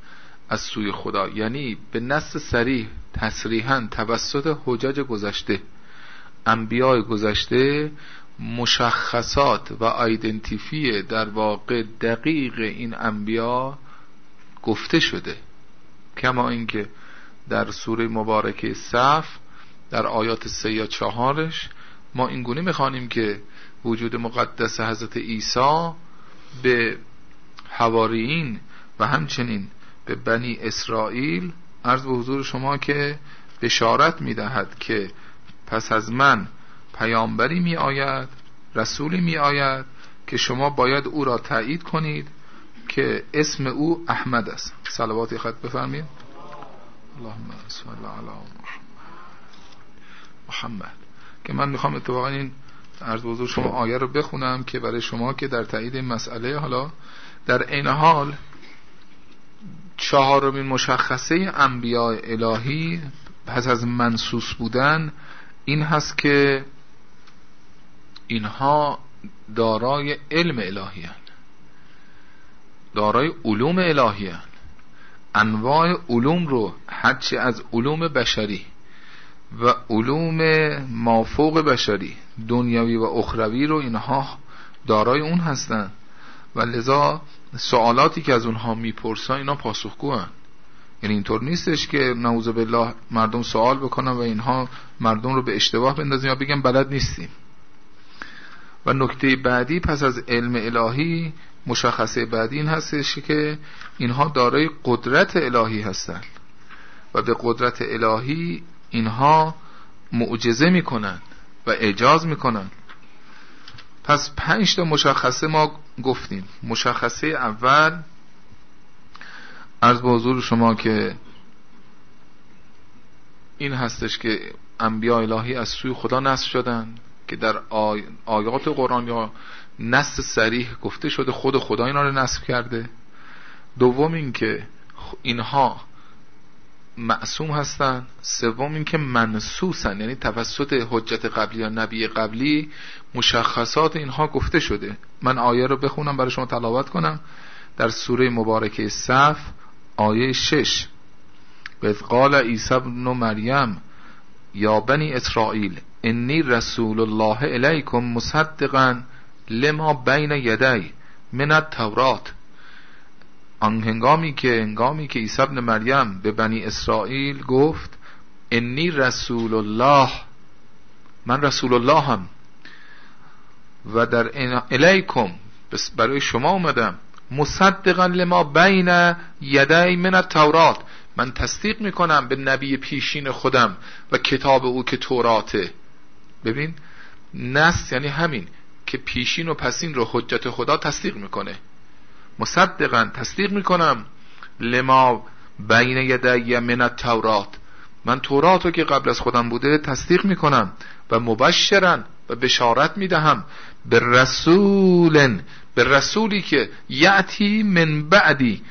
از سوی خدا. یعنی به نص سریح تصریحا توسط حجج گذشته انبیاء گذشته مشخصات و آیدنتیفی در واقع دقیق این انبیا گفته شده. کما اینکه در سوره مبارکه صف در آیات سه یا چهارش ما اینگونه می‌خوانیم که وجود مقدس حضرت عیسی به حواریین و همچنین به بنی اسرائیل عرض به حضور شما که بشارت می‌دهد که پس از من پیامبری می آید رسولی می آید که شما باید او را تایید کنید که اسم او احمد است. صلوات خط بفرمید اللهم صل علی محمد. که من می‌خوام اتفاقا این عرض بزرگ شما آیه رو بخونم که برای شما که در تایید این مسئله حالا در عین حال چهارمین مشخصه انبیاء الهی پس از منصوص بودن این هست که اینها دارای علم الهی هن. دارای علوم الهی هن. انواع علوم رو هرچی از علوم بشری و علوم مافوق بشری دنیاوی و اخروی رو اینها دارای اون هستن و لذا سوالاتی که از اونها می‌پرسن اینا پاسخگو هن. یعنی اینطور نیستش که نعوذ بالله مردم سوال بکنن و اینها مردم رو به اشتباه بندازن یا بگن بلد نیستیم و نکته بعدی پس از علم الهی مشخصه بعدی این هستش که اینها دارای قدرت الهی هستند. و به قدرت الهی اینها معجزه می‌کنن و اعجاز می‌کنن پس پنج تا مشخصه ما گفتیم. مشخصه اول از به حضور شما که این هستش که انبیاء الهی از سوی خدا نصب شدن که در آیات قرآن یا نص سریح گفته شده خود خدا اینا رو نصب کرده. دوم اینکه اینها معصوم هستن. سوم اینکه منسوسن. یعنی توسط حجت قبلی یا نبی قبلی مشخصات اینها گفته شده. من آیه رو بخونم برای شما تلاوت کنم. در سوره مبارکه صف آیه شش. به قال عیسی بن مریم یا بنی اسرائیل انی رسول الله الیکم مصدقا لما بین یدی من التورات آن هنگامی که هنگامی که عیسی ابن مریم به بنی اسرائیل گفت انی رسول الله من رسول الله هم و در الیکم برای شما اومدم مصدقا لما بین یدی من التورات من تصدیق می‌کنم به نبی پیشین خودم و کتاب او که توراته ببین نست یعنی همین که پیشین و پسین رو حجت خدا تصدیق می‌کنه. مصدقا تصدیق می‌کنم لما بین یدی من التورات. من تورات که قبل از خودم بوده تصدیق می‌کنم و مبشرن و بشارت می‌دهم به رسول به رسولی که یعتی من بعدی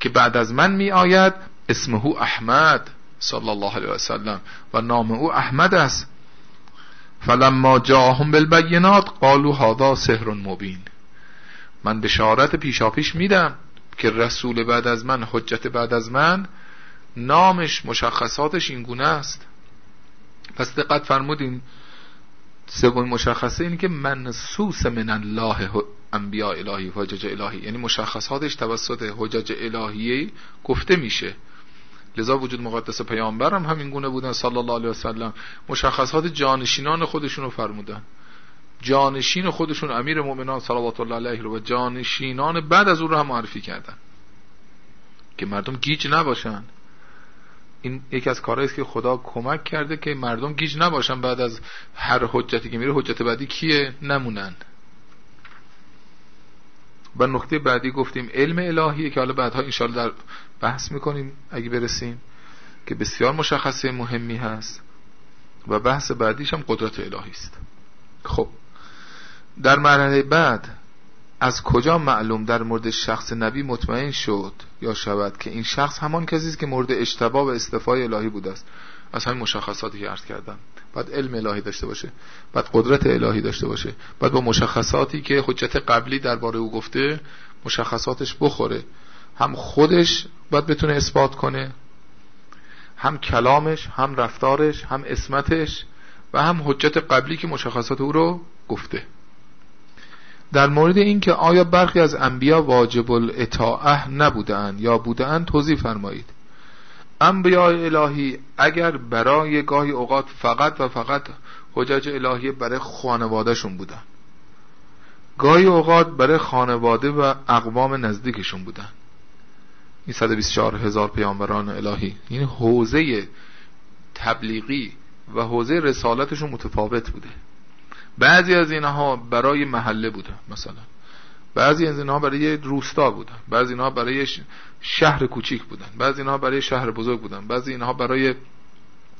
که بعد از من می آید اسمه احمد صلی الله علیه وسلم و نام او احمد است. فلما جاهم بالبینات قالوا هذا سحر مبین. من بشارت پیشاپیش میدم که رسول بعد از من حجت بعد از من نامش مشخصاتش این گونه است. پس دقت فرمودین سومین مشخصه اینه که منسوس من الله انبیاء الهی حجج الهی. یعنی مشخصاتش توسط حجج الهی گفته میشه. لذا وجود مقدس پیامبر هم همین گونه بودن صلی الله علیه وسلم مشخصات جانشینان خودشون رو فرمودن. جانشین خودشون امیر مؤمنان صلوات الله علیه و جانشینان بعد از اون رو هم معرفی کردن. که مردم گیج نباشن. این یکی از کارهایی است که خدا کمک کرده که مردم گیج نباشن بعد از هر حجتی که میره. حجت بعدی کیه؟ نمونن. و نقطه بعدی گفتیم علم الهیه که حالا بعدها انشاءالله در بحث می‌کنیم اگه برسیم که بسیار مشخصه مهمی هست و بحث بعدیش هم قدرت الهی است. خب در مرحله بعد از کجا معلوم در مورد شخص نبی مطمئن شد یا شود که این شخص همان کسی است که مورد اشتباه و استفای الهی بوده است؟ از همین مشخصاتی که عرض کردم. بعد علم الهی داشته باشه بعد قدرت الهی داشته باشه بعد با مشخصاتی که حجت قبلی درباره او گفته مشخصاتش بخوره. هم خودش باید بتونه اثبات کنه هم کلامش هم رفتارش هم اسمتش و هم حجت قبلی که مشخصات او رو گفته. در مورد اینکه آیا برخی از انبیا واجب الاطاعه نبودند یا بودند توضیح فرمایید. انبیاء الهی اگر برای گاهی اوقات فقط و فقط حجج الهی برای خانوادهشون بودن. گاهی اوقات برای خانواده و اقوام نزدیکشون بودن. این 124 هزار پیامبران الهی. این حوزه تبلیغی و حوزه رسالتشون متفاوت بوده. بعضی از اینها برای محله بوده مثلا. بعضی از اینها برای روستا بودن بعضی اینها برای شهر کوچیک بودن. بعضی اینها برای شهر بزرگ بودن. بعضی اینها برای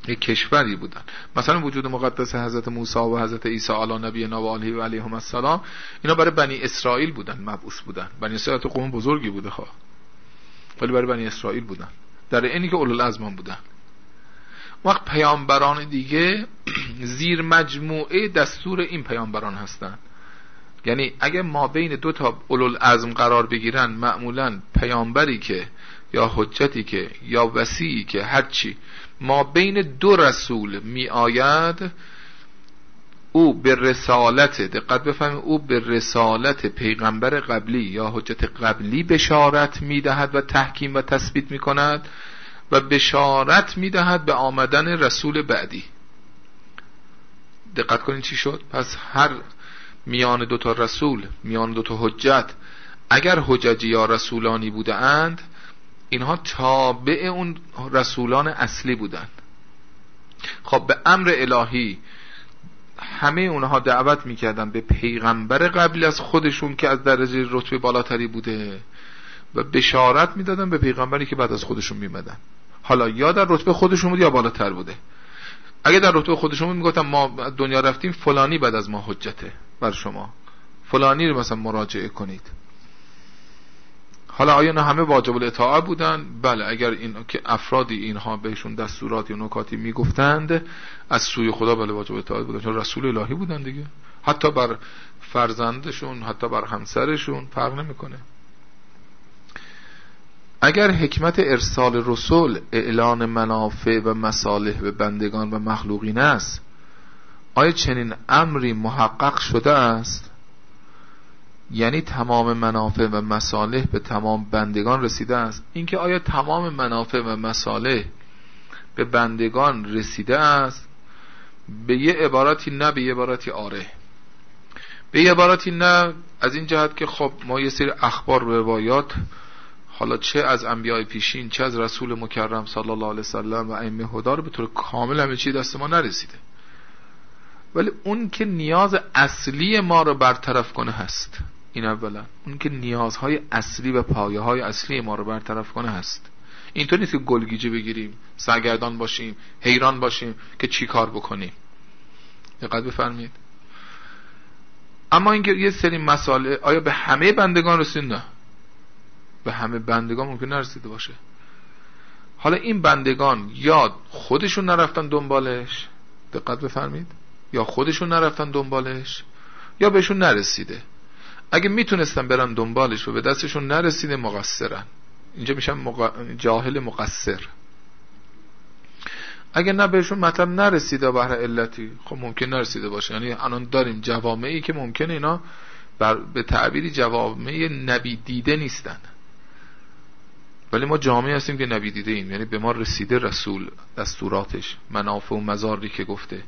یک کشوری بودن. مثلا وجود مقدس حضرت موسی و حضرت عیسی علی نبی و و علیهم السلام اینا برای بنی اسرائیل بودن مبعوث بودن. بنی اسرائیل قوم بزرگی بوده خواه ولی برای بنی اسرائیل بودن. در اینی که اولوالعزم بودن. وقت پیامبران دیگه زیر مجموعه دستور این پیامبران هستند یعنی اگه ما بین دو تا اولوالعزم قرار بگیرن معمولا پیامبری که یا حجتی که یا وسیعی که هرچی ما بین دو رسول می آید او به رسالت دقت بفهمید او به رسالت پیغمبر قبلی یا حجت قبلی بشارت می‌دهد و تحکیم و تثبیت می کند و بشارت می‌دهد به آمدن رسول بعدی. دقت کنید چی شد؟ پس هر میان دوتا رسول میان دوتا حجت اگر حججی یا رسولانی بوده اند اینها تابع اون رسولان اصلی بودند. خب به امر الهی همه اونها دعوت می‌کردن به پیغمبر قبل از خودشون که از درجه رتبه بالاتری بوده و بشارت می‌دادن به پیغمبری که بعد از خودشون میمدن حالا یا در رتبه خودشون بود یا بالاتر بوده. اگه در رتبه خودشون بود می‌گفتن ما دنیا رفتیم فلانی بعد از ما حجته. بر شما. فلانی رو مثلا مراجعه کنید. حالا آیا نه همه واجب الاطاعه بودن؟ بله اگر این که افرادی اینها بهشون دستورات یا نکاتی می‌گفتند از سوی خدا بله واجب اطاعت بودن. چون رسول الهی بودن دیگه. حتی بر فرزندشون حتی بر همسرشون فرق نمی‌کنه. اگر حکمت ارسال رسول اعلان منافع و مصالح به بندگان و مخلوقین است آیا چنین امری محقق شده است؟ یعنی تمام منافع و مصالح به تمام بندگان رسیده است. اینکه آیا تمام منافع و مصالح به بندگان رسیده است؟ به یه عبارتی نه به یه عبارتی آره. به یه عبارتی نه از این جهت که خب ما یه سری اخبار و روایات حالا چه از انبیاء پیشین چه از رسول مکرم صلی الله علیه وسلم و ائمه هدا رو به طور کامل همه چی دست ما نرسیده. ولی اون که نیاز اصلی ما رو برطرف کنه هست. این اولا اون که نیازهای اصلی و پایه های اصلی ما رو برطرف کنه هست. اینطور نیست که گلگیجه بگیریم سرگردان باشیم حیران باشیم که چی کار بکنیم. دقت بفرمید اما اینکه یه سری مسائل آیا به همه بندگان رسید؟ نه. به همه بندگان ممکن نرسیده باشه. حالا این بندگان یا خودشون نرفتن دنبالش دقت بفرمید یا خودشون نرفتن دنبالش یا بهشون نرسیده. اگه می‌تونستن برن دنبالش و به دستشون نرسیده مقصرن. اینجا میشن مق... جاهل مقصر. اگه نه بهشون مطلب نرسیده بهر علتی خب ممکن نرسیده باشه. یعنی الان داریم جوامعی که ممکن اینا بر به تعبیری جوامع نبی دیده نیستن. ولی ما جامعه هستیم که نبی دیده ایم. یعنی به ما رسیده رسول دستوراتش منافع و مزاری که گفته.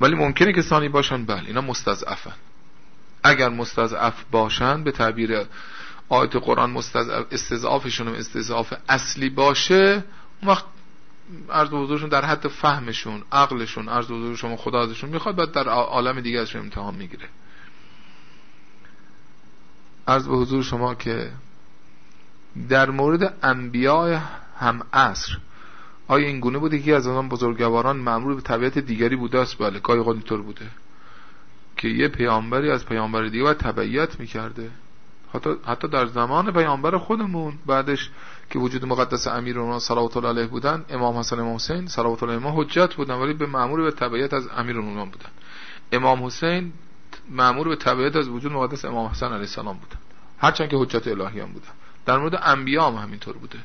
ولی ممکنه کسانی باشن؟ بله اینا مستضعفن. اگر مستضعف باشن به تعبیر آیت قرآن مستضعف استضعافشون استضعاف اصلی باشه اون وقت عرض حضورشون در حد فهمشون عقلشون عرض حضور شما خدا ازشون می‌خواد بعد در عالم دیگه ازشون امتحان می‌گیره. عرض به حضور شما که در مورد انبیاء هم عصر آیا این گونه بوده که از آن بزرگواران معمول به طبیعت دیگری بوده است؟ بله گاهی اینطور بوده. که یه پیامبری از پیامبر دیگه باید تبعیت می‌کرده. حتی, حتی در زمان پیامبر خودمون بعدش که وجود مقدس امیر اونها صلوات الله علیه بودن امام حسن امام حسین صلوات الله علیه حجت بودن ولی به معمول به تبعیت از امیر اونها بودن. امام حسین معمول به تبعیت از وجود مقدس امام حسن علیه السلام بودن. هرچند که حجت الهی هم بودن. در مورد انبیا هم همینطور بوده.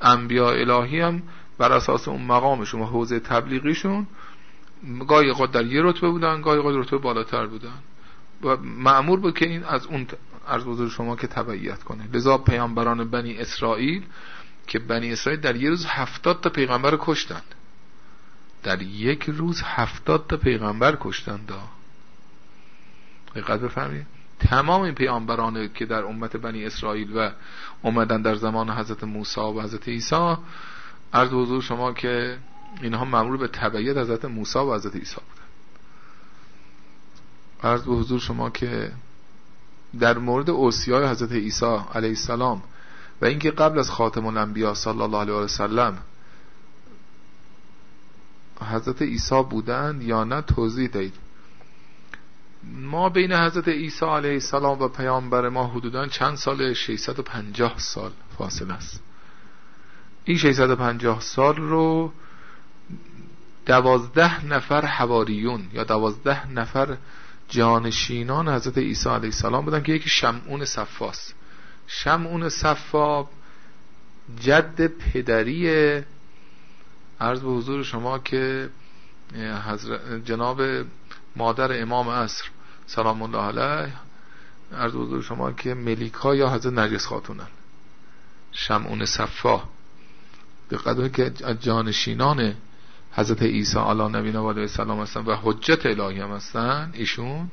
انبیا الهی هم بر اساس اون مقامشون و حوزه تبلیغیشون گاهی قد در یه رتبه بودن گاهی قد رتبه بالاتر بودن. و معمور بود که این از اون عرض بزرگ شما که تبعیت کنه. لذا پیامبران بنی اسرائیل که بنی اسرائیل در یه روز هفتاد تا پیغمبر کشتند. در یک روز هفتاد تا پیغمبر کشتند. دقیقت بفهمید تمام این پیامبران که در امت بنی اسرائیل و اومدن در زمان حضرت موسی و حضرت عیسی عرض حضور شما که اینها ممرور به تبعیت حضرت موسی و حضرت عیسی بودن. عرض به حضور شما که در مورد اوصیای حضرت عیسی علیه السلام و اینکه قبل از خاتم الانبیا صلی الله علیه و سلم حضرت عیسی بودند یا نه توضیح دهید. ما بین حضرت عیسی علیه السلام و پیامبر ما حدودا چند سال؟ 650 سال فاصله است. این 650 سال رو دوازده نفر حواریون یا دوازده نفر جانشینان حضرت عیسی علیه السلام بودن که یکی شمعون صفاست شمعون صفا جد پدری عرض به حضور شما که جناب مادر امام عصر سلام الله علیه عرض حضور شما که ملیکا یا حضرت نرگس خاتونن. شمعون صفا. دقت که از جانشینان حضرت عیسی علی نبینا و علیه السلام هستن و حجت الهی هم هستن ایشون.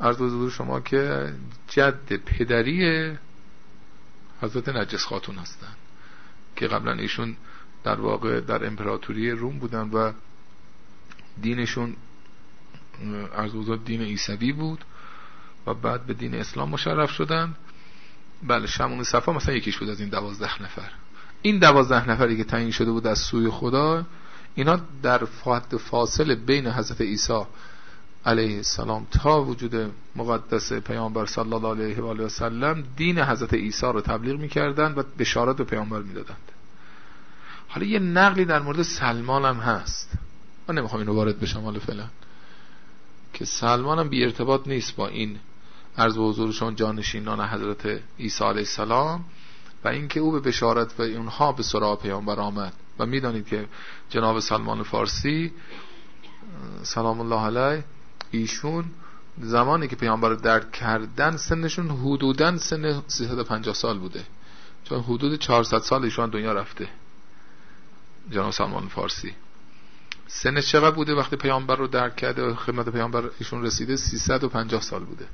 عرض حضور شما که جد پدری حضرت نجس خاتون هستن که قبلا ایشون در واقع در امپراتوری روم بودن و دینشون عرض حضور دین عیسوی بود و بعد به دین اسلام مشرف شدن. بله شمون صفا مثلا یکیش بود از این دوازده نفر. این دوازده نفری که تعیین شده بود از سوی خدا اینا در فاصله بین حضرت عیسی علیه السلام تا وجود مقدس پیامبر صلی الله علیه و آله و سلم دین حضرت عیسی رو تبلیغ می‌کردند و بشارت به پیامبر می‌دادند. حالا یه نقلی در مورد سلمان هم هست. من نمی‌خوام اینو وارد بشم حالا فعلا. که سلمان هم بی ارتباط نیست با این عرض و حضورشون جانشینان حضرت عیسی علیه السلام و اینکه او به بشارت و اونها به سراغ پیامبر آمد. و می‌دانید که جناب سلمان فارسی سلام الله علیه ایشون زمانی که پیامبر درک کردن سنشون حدودا سن 350 سال بوده. چون حدود 400 سال ایشون دنیا رفته. جناب سلمان فارسی. سنش چقدر بوده وقتی پیامبر رو درک کرده و خدمت پیامبر ایشون رسیده؟ 350 سال بوده.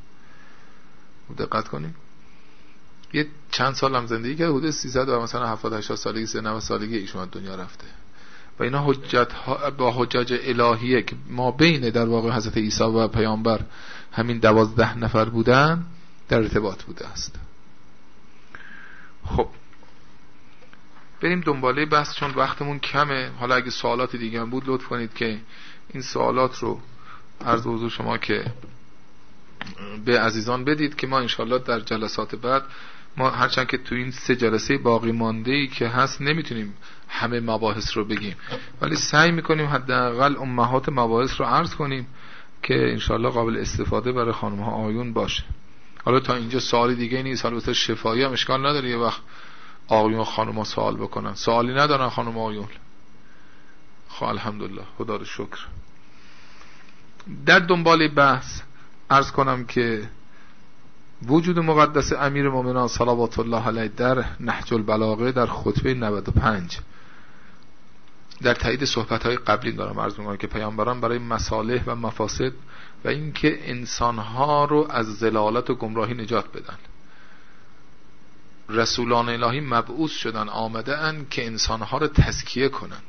دقت کنید. یه چند سال هم زندگی کرد حدود 300 و مثلا 70 80 سالگی 90 سالگی ایشون دنیا رفته. و اینا حجت ها با حجاج الهیه که ما بین در واقع حضرت عیسی و پیامبر همین دوازده نفر بودن در ارتباط بوده است. خب. بریم دنباله بحث چون وقتمون کمه. حالا اگه سوالات دیگه هم بود لطف کنید که این سوالات رو عرض حضور شما که به عزیزان بدید که ما انشالله در جلسات بعد ما هرچند که تو این سه جلسه باقی مانده ای که هست نمی‌تونیم همه مباحث رو بگیم. ولی سعی می‌کنیم حداقل امهات مباحث رو عرض کنیم که انشالله قابل استفاده برای خانم ها آیون باشه. حالا تا اینجا سوالی دیگه نیست. حالا به شفایی هم اشکال نداره. یه وقت آقایون خانم ها سوال بکنن. سوالی ندارن خانم آیون خب الحمدلله. خدا رو شکر. در دنبال بحث ارز کنم که وجود مقدس امیر مومنان صلوات الله علیه در نهج البلاغه در خطبه 95 در تایید صحبت های قبلی دارم عرض می‌کنم که پیامبران برای مصالح و مفاسد و اینکه انسانها رو از زلالت و گمراهی نجات بدن. رسولان الهی مبعوث شدن آمده ان که انسانها رو تزکیه کنن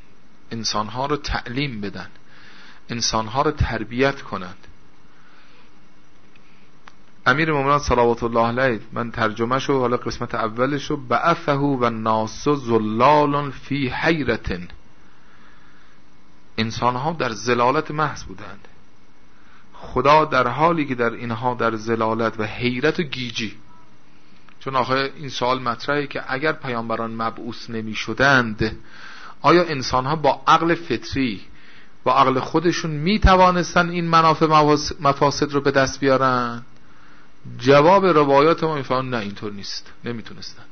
انسانها رو تعلیم بدن انسانها رو تربیت کنند امیر مومنان صلوات الله علیه من ترجمه شو حالا قسمت اولش شو بعثه و ناس زلال فی حیرت. انسان ها در زلالت محض بودند. خدا در حالی که در اینها در زلالت و حیرت و گیجی. چون آخه این سوال مطرحه که اگر پیامبران مبعوث نمی شدند آیا انسان ها با عقل فطری با عقل خودشون می توانستن این منافع مفاسد رو به دست بیارن؟ جواب روایات ما می‌فهمن نه اینطور نیست. نمی‌تونستند.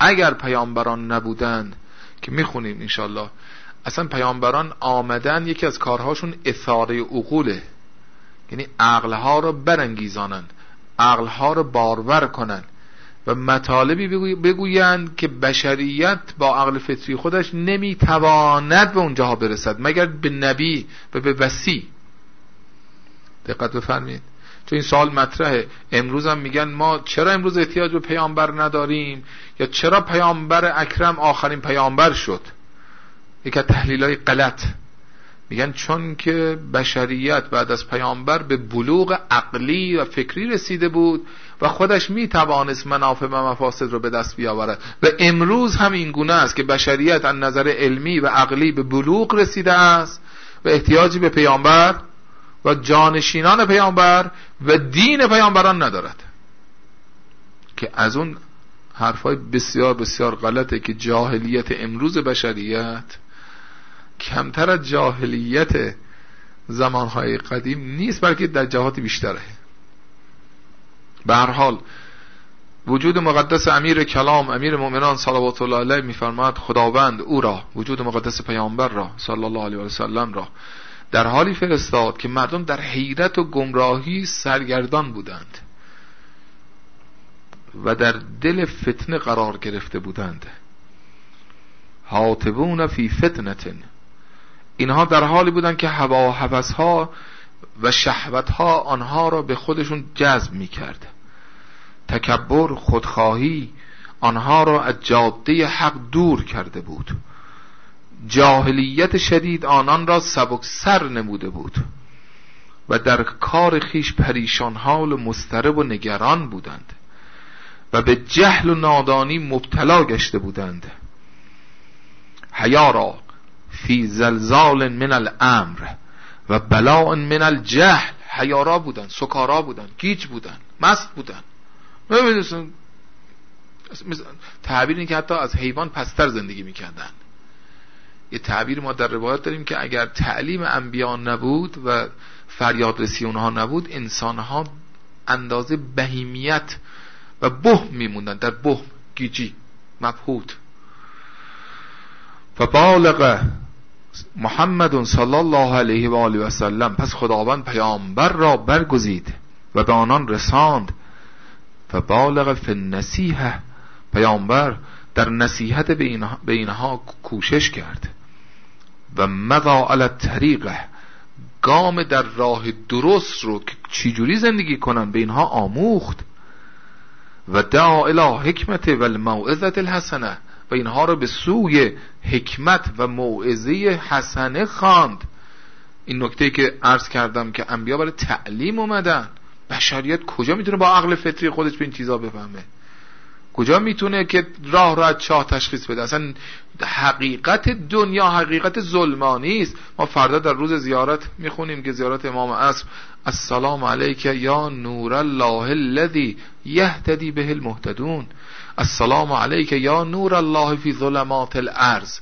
اگر پیامبران نبودند که می‌خونیم انشالله اصلا پیامبران آمدن یکی از کارهاشون اثاره عقوله. یعنی عقلها رو برانگیزانند عقلها رو بارور کنند و مطالبی بگویند که بشریت با عقل فطری خودش نمی‌تواند به اونجاها برسد مگر به نبی و به وسی دقت بفرمایید. چون این سال مطرحه. امروز هم میگن ما چرا امروز احتیاج به پیامبر نداریم؟ یا چرا پیامبر اکرم آخرین پیامبر شد؟ یک از تحلیل های غلط. میگن چون که بشریت بعد از پیامبر به بلوغ عقلی و فکری رسیده بود و خودش می‌توانست منافع و مفاسد رو به دست بیاورد. و امروز هم این گونه است که بشریت از نظر علمی و عقلی به بلوغ رسیده است و احتیاجی به پیامبر و جانشینان پیامبر و دین پیامبران ندارد. که از اون حرفای بسیار بسیار غلطه که جاهلیت امروز بشریت کمتر از جاهلیت زمانهای قدیم نیست بلکه در جهات بیشتره. به حال وجود مقدس امیر کلام امیر مؤمنان صلوات الله علیه میفرماد خداوند او را وجود مقدس پیامبر را صلی الله علیه و سلم را در حالی فرستاد که مردم در حیرت و گمراهی سرگردان بودند و در دل فتنه قرار گرفته بودند. حاطبون فی فتنتن اینها در حالی بودند که هوا و حوث ها و شهوت ها آنها را به خودشون جذب می کرد تکبر خودخواهی آنها را از جاده حق دور کرده بود. جاهلیت شدید آنان را سبک سر نموده بود و در کار خیش پریشان حال و مسترب و نگران بودند و به جهل و نادانی مبتلا گشته بودند. حیا را فی زلزال من الامر و بلاء من الجهل. حیارا بودن سکارا بودن گیج بودن مست بودن تعبیر که حتی از حیوان پستر زندگی می‌کردن یه تعبیر ما در روایت داریم که اگر تعلیم انبیا نبود و فریادرسی اونها نبود انسانها اندازه بهیمیت و بهم میموندن. در بهم گیجی مبهوت. و بالغ محمد صلی الله علیه و آله و سلم. پس خداوند پیامبر را برگزید و به آنان رساند. و بالغ فی النصیحه. پیامبر در نصیحت به اینها کوشش کرد. و مضا علی طریقه. گام در راه درست رو که چجوری زندگی کنن به اینها آموخت. و دعا الى حکمت و الموعظت الحسنه. و اینها رو به سوی حکمت و موعظه حسنه خواند. این نکته که عرض کردم که انبیا برای تعلیم اومدن. بشریت کجا می‌تونه با عقل فطری خودش به این چیزا بفهمه؟ کجا می‌تونه که راه را از چاه تشخیص بده؟ اصلا حقیقت دنیا حقیقت ظلمانی است. ما فردا در روز زیارت می‌خونیم که زیارت امام عصر السلام علیک یا نور الله الذی یهتدی به المهتدون. السلام علیک یا نور الله فی ظلمات الارض.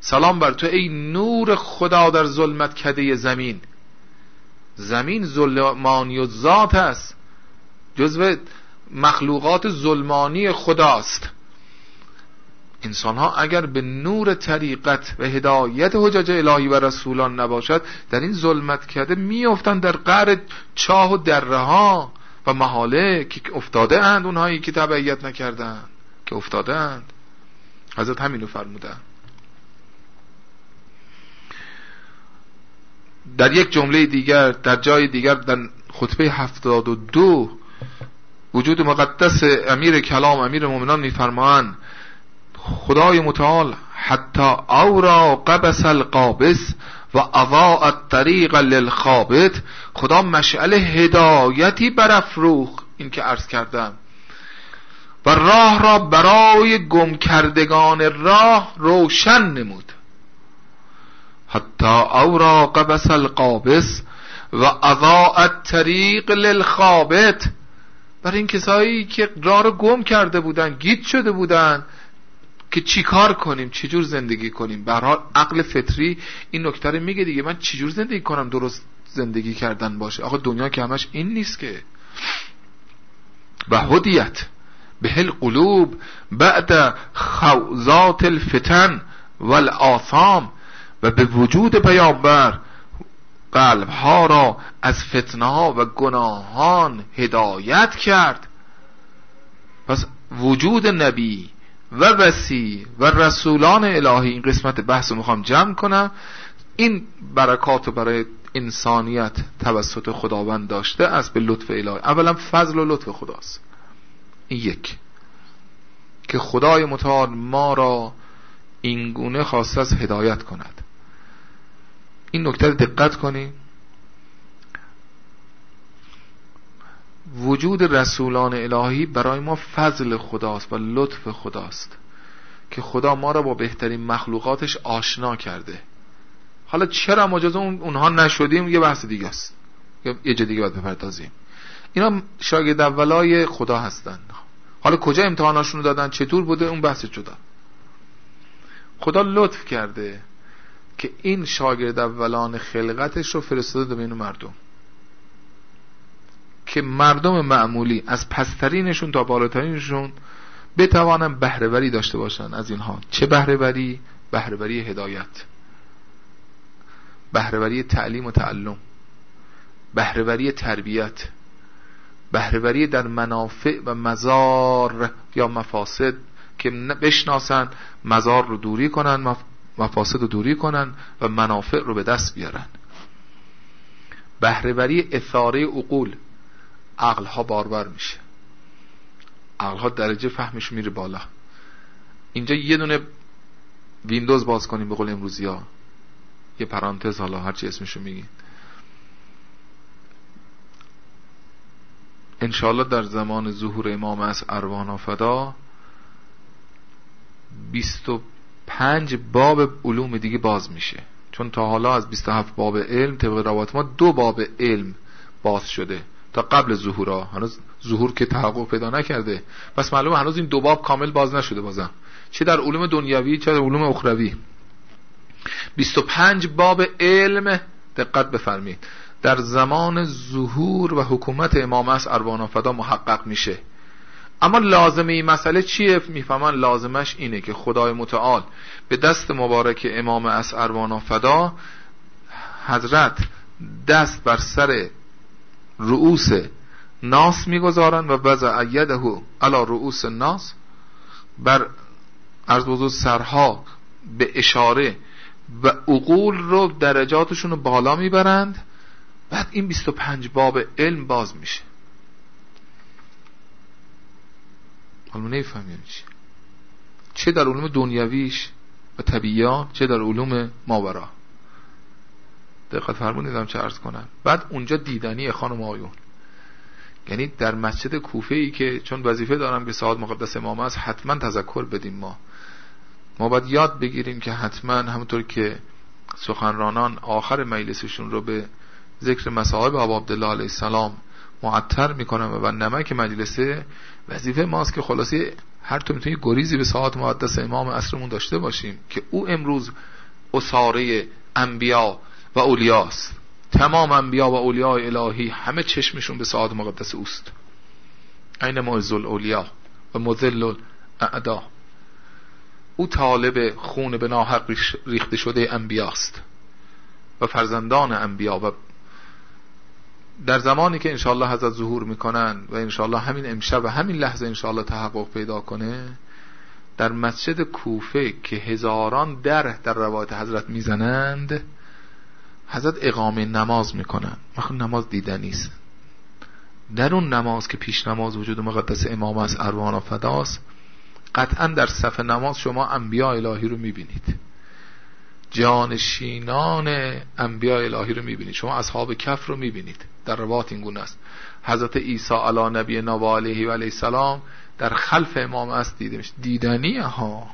سلام بر تو ای نور خدا در ظلمت کده زمین. زمین ظلمانی و ذات است. جزو مخلوقات ظلمانی خداست. انسان ها اگر به نور طریقت و هدایت حجاج الهی و رسولان نباشد در این ظلمت کرده میافتند در قعر چاه و دره ها و محاله که افتاده اند اونهایی که تبعیت نکردند که افتاده اند حضرت همینو فرمودن. در یک جمله دیگر در جای دیگر در خطبه هفتاد و دو وجود مقدس امیر کلام امیر مؤمنان میفرمایند خدای متعال حتی اورا قبس القابس و اضاء الطریق للخابط خدا مشعل هدایتی برافروخ این که عرض کردم. و راه را برای گم کردگان راه روشن نمود. حتی اورا قبس القابس و اضاء الطریق للخابط برای این کسایی که راه رو گم کرده بودن گیت شده بودن که چیکار کنیم چجور زندگی کنیم. به حال عقل فطری این نکته رو میگه دیگه. من چجور زندگی کنم درست زندگی کردن باشه؟ آقا دنیا که همش این نیست که. و هدیت به القلوب بعد خوزات الفتن والآثام و به وجود پیامبر قلب ها را از فتنه ها و گناهان هدایت کرد. پس وجود نبی و وسیع و رسولان الهی این قسمت بحث رو می‌خوام جمع کنم. این برکات رو برای انسانیت توسط خداوند داشته است به لطف الهی. اولا فضل و لطف خداست. این یک. که خدای متعال ما را اینگونه خواسته از هدایت کند. این نکته دقت کنید وجود رسولان الهی برای ما فضل خداست و لطف خداست که خدا ما را با بهترین مخلوقاتش آشنا کرده. حالا چرا مجازه اونها نشدیم؟ یه بحث دیگه است. یه جا دیگه باید بپردازیم. اینا شاگرد اولای خدا هستن. حالا کجا امتحاناشون دادن؟ چطور بوده؟ اون بحث جدا خدا لطف کرده. که این شاگرد اولان خلقتش رو فرستاده بین مردم. که مردم معمولی از پسترینشون تا بالاترینشون بتوانن بهرهوری داشته باشن از اینها. چه بهرهوری؟ بهرهوری هدایت. بهرهوری تعلیم و تعلم. بهرهوری تربیت. بهرهوری در منافع و مزار یا مفاسد که بشناسن مزار رو دوری کنن مفاسد رو دوری کنن و منافع رو به دست بیارن. بهرهوری اثاره عقول عقل ها باربر میشه. عقل ها درجه فهمش میره بالا. اینجا یه دونه ویندوز باز کنیم به قول امروزی ها. یه پرانتز حالا هرچی اسمشو میگین. انشاءالله در زمان ظهور امام از اروان فدا 25 باب علوم دیگه باز میشه. چون تا حالا از 27 باب علم طبق روایت ما دو باب علم باز شده. تا قبل ظهورا. هنوز ظهور که تحقق پیدا نکرده. پس معلومه هنوز این دو باب کامل باز نشده بازم. چه در علوم دنیوی چه در علوم اخروی. 25 باب علم دقت بفرمید در زمان ظهور و حکومت امام عصر ارواحنا فداه محقق میشه. اما لازمه این مسئله چیه؟ می‌فرمان لازمش اینه که خدای متعال به دست مبارک امام عصر ارواحنا فداه حضرت دست بر سر رؤوس ناس می‌گذارن و وضع یده علا رؤوس ناس بر از بزرگ سرها به اشاره و عقول رو درجاتشون رو بالا می‌برند. بعد این 25 باب علم باز میشه. حالا نمی‌فهمیم چی. چه در علوم دنیاویش و طبیعیات چه در علوم ماورا. دقت فرمونیدم چه ارز کنم. بعد اونجا دیدنی خانم آیون. یعنی در مسجد کوفه ای که چون وظیفه دارم که ساعت مقدس امام است حتما تذکر بدیم ما. ما باید یاد بگیریم که حتما همونطور که سخنرانان آخر مجلسشون رو به ذکر مصاحب آب عبدالله علیه السلام معطر می‌کنن و نمک مجلسه وظیفه ماست که خلاصی هر تو می‌تونی گریزی به ساعت مقدس امام عصرمون داشته باشیم که او امروز اصاره انبیا و اولیاست تمام انبیا و اولیاء الهی همه چشمشون به سعاد مقدس اوست. این معز الاولیا و مذل الاعدا. او طالب خون به ناحق ریخته شده انبیاست و فرزندان انبیا و در زمانی که انشاءالله حضرت ظهور می‌کنن و انشاءالله همین امشب و همین لحظه انشاءالله تحقق پیدا کنه در مسجد کوفه که هزاران در در روایت حضرت می‌زنند حضرت اقامه نماز می‌کنن. وقت نماز دیدنی است در اون نماز که پیش نماز وجود مقدس امام از اروان و فداست قطعا در صف نماز شما انبیاء الهی رو می‌بینید. جانشینان انبیاء الهی رو می‌بینید. شما اصحاب کف رو می‌بینید. در روات این گونه است. حضرت عیسی علی نبی و علیه و علیه السلام در خلف امام است. دیده میشه دیدنی ها.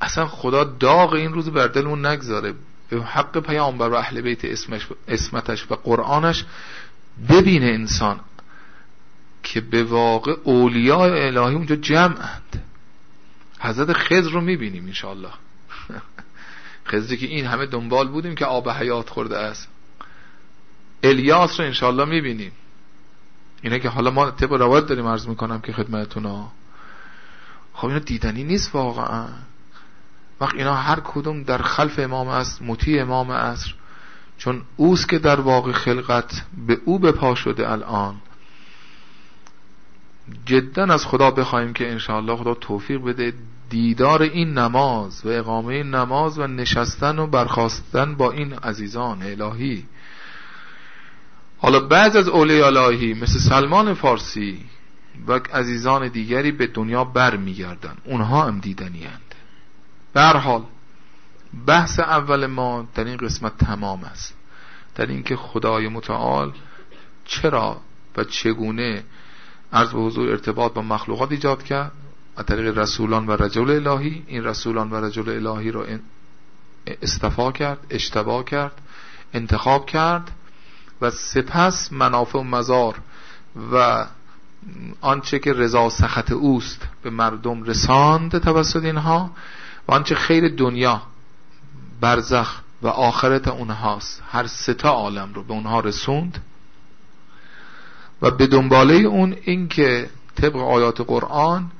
اصلا خدا داغ این روز بر دلمون نگذاره. به حق پیامبر و اهل بیت اسمش اسمتش و قرآنش ببینه انسان که به واقع اولیاء الهی اونجا جمعند. حضرت خضر رو می‌بینیم انشاءالله. خضری که این همه دنبال بودیم که آب حیات خورده است. الیاس رو انشاءالله می‌بینیم. اینه که حالا ما طب روایت داریم عرض می‌کنم که خدمتتون ها. خب اینا دیدنی نیست واقعا. وقت اینا هر کدوم در خلف امام است مطیع امام است چون اوست که در واقع خلقت به او به پا شده الان. جدا از خدا بخوایم که انشاءالله خدا توفیق بده. دیدار این نماز و اقامه این نماز و نشستن و برخواستن با این عزیزان الهی. حالا بعض از اولیاء الهی مثل سلمان فارسی و عزیزان دیگری به دنیا بر میگردن اونها هم دیدنی هند حال بحث اول ما در این قسمت تمام است. در اینکه خدای متعال چرا و چگونه عرض به حضور ارتباط با مخلوقات ایجاد کرد. از طریق رسولان و رجل الهی این رسولان و رجل الهی رو استفا کرد اشتباه کرد انتخاب کرد و سپس منافع و مزار و آنچه که رضا سخط اوست به مردم رساند توسط اینها و آنچه خیر دنیا برزخ و آخرت اونهاست. هر ستا عالم رو به اونها رسوند و به دنباله اون اینکه طبق آیات قرآن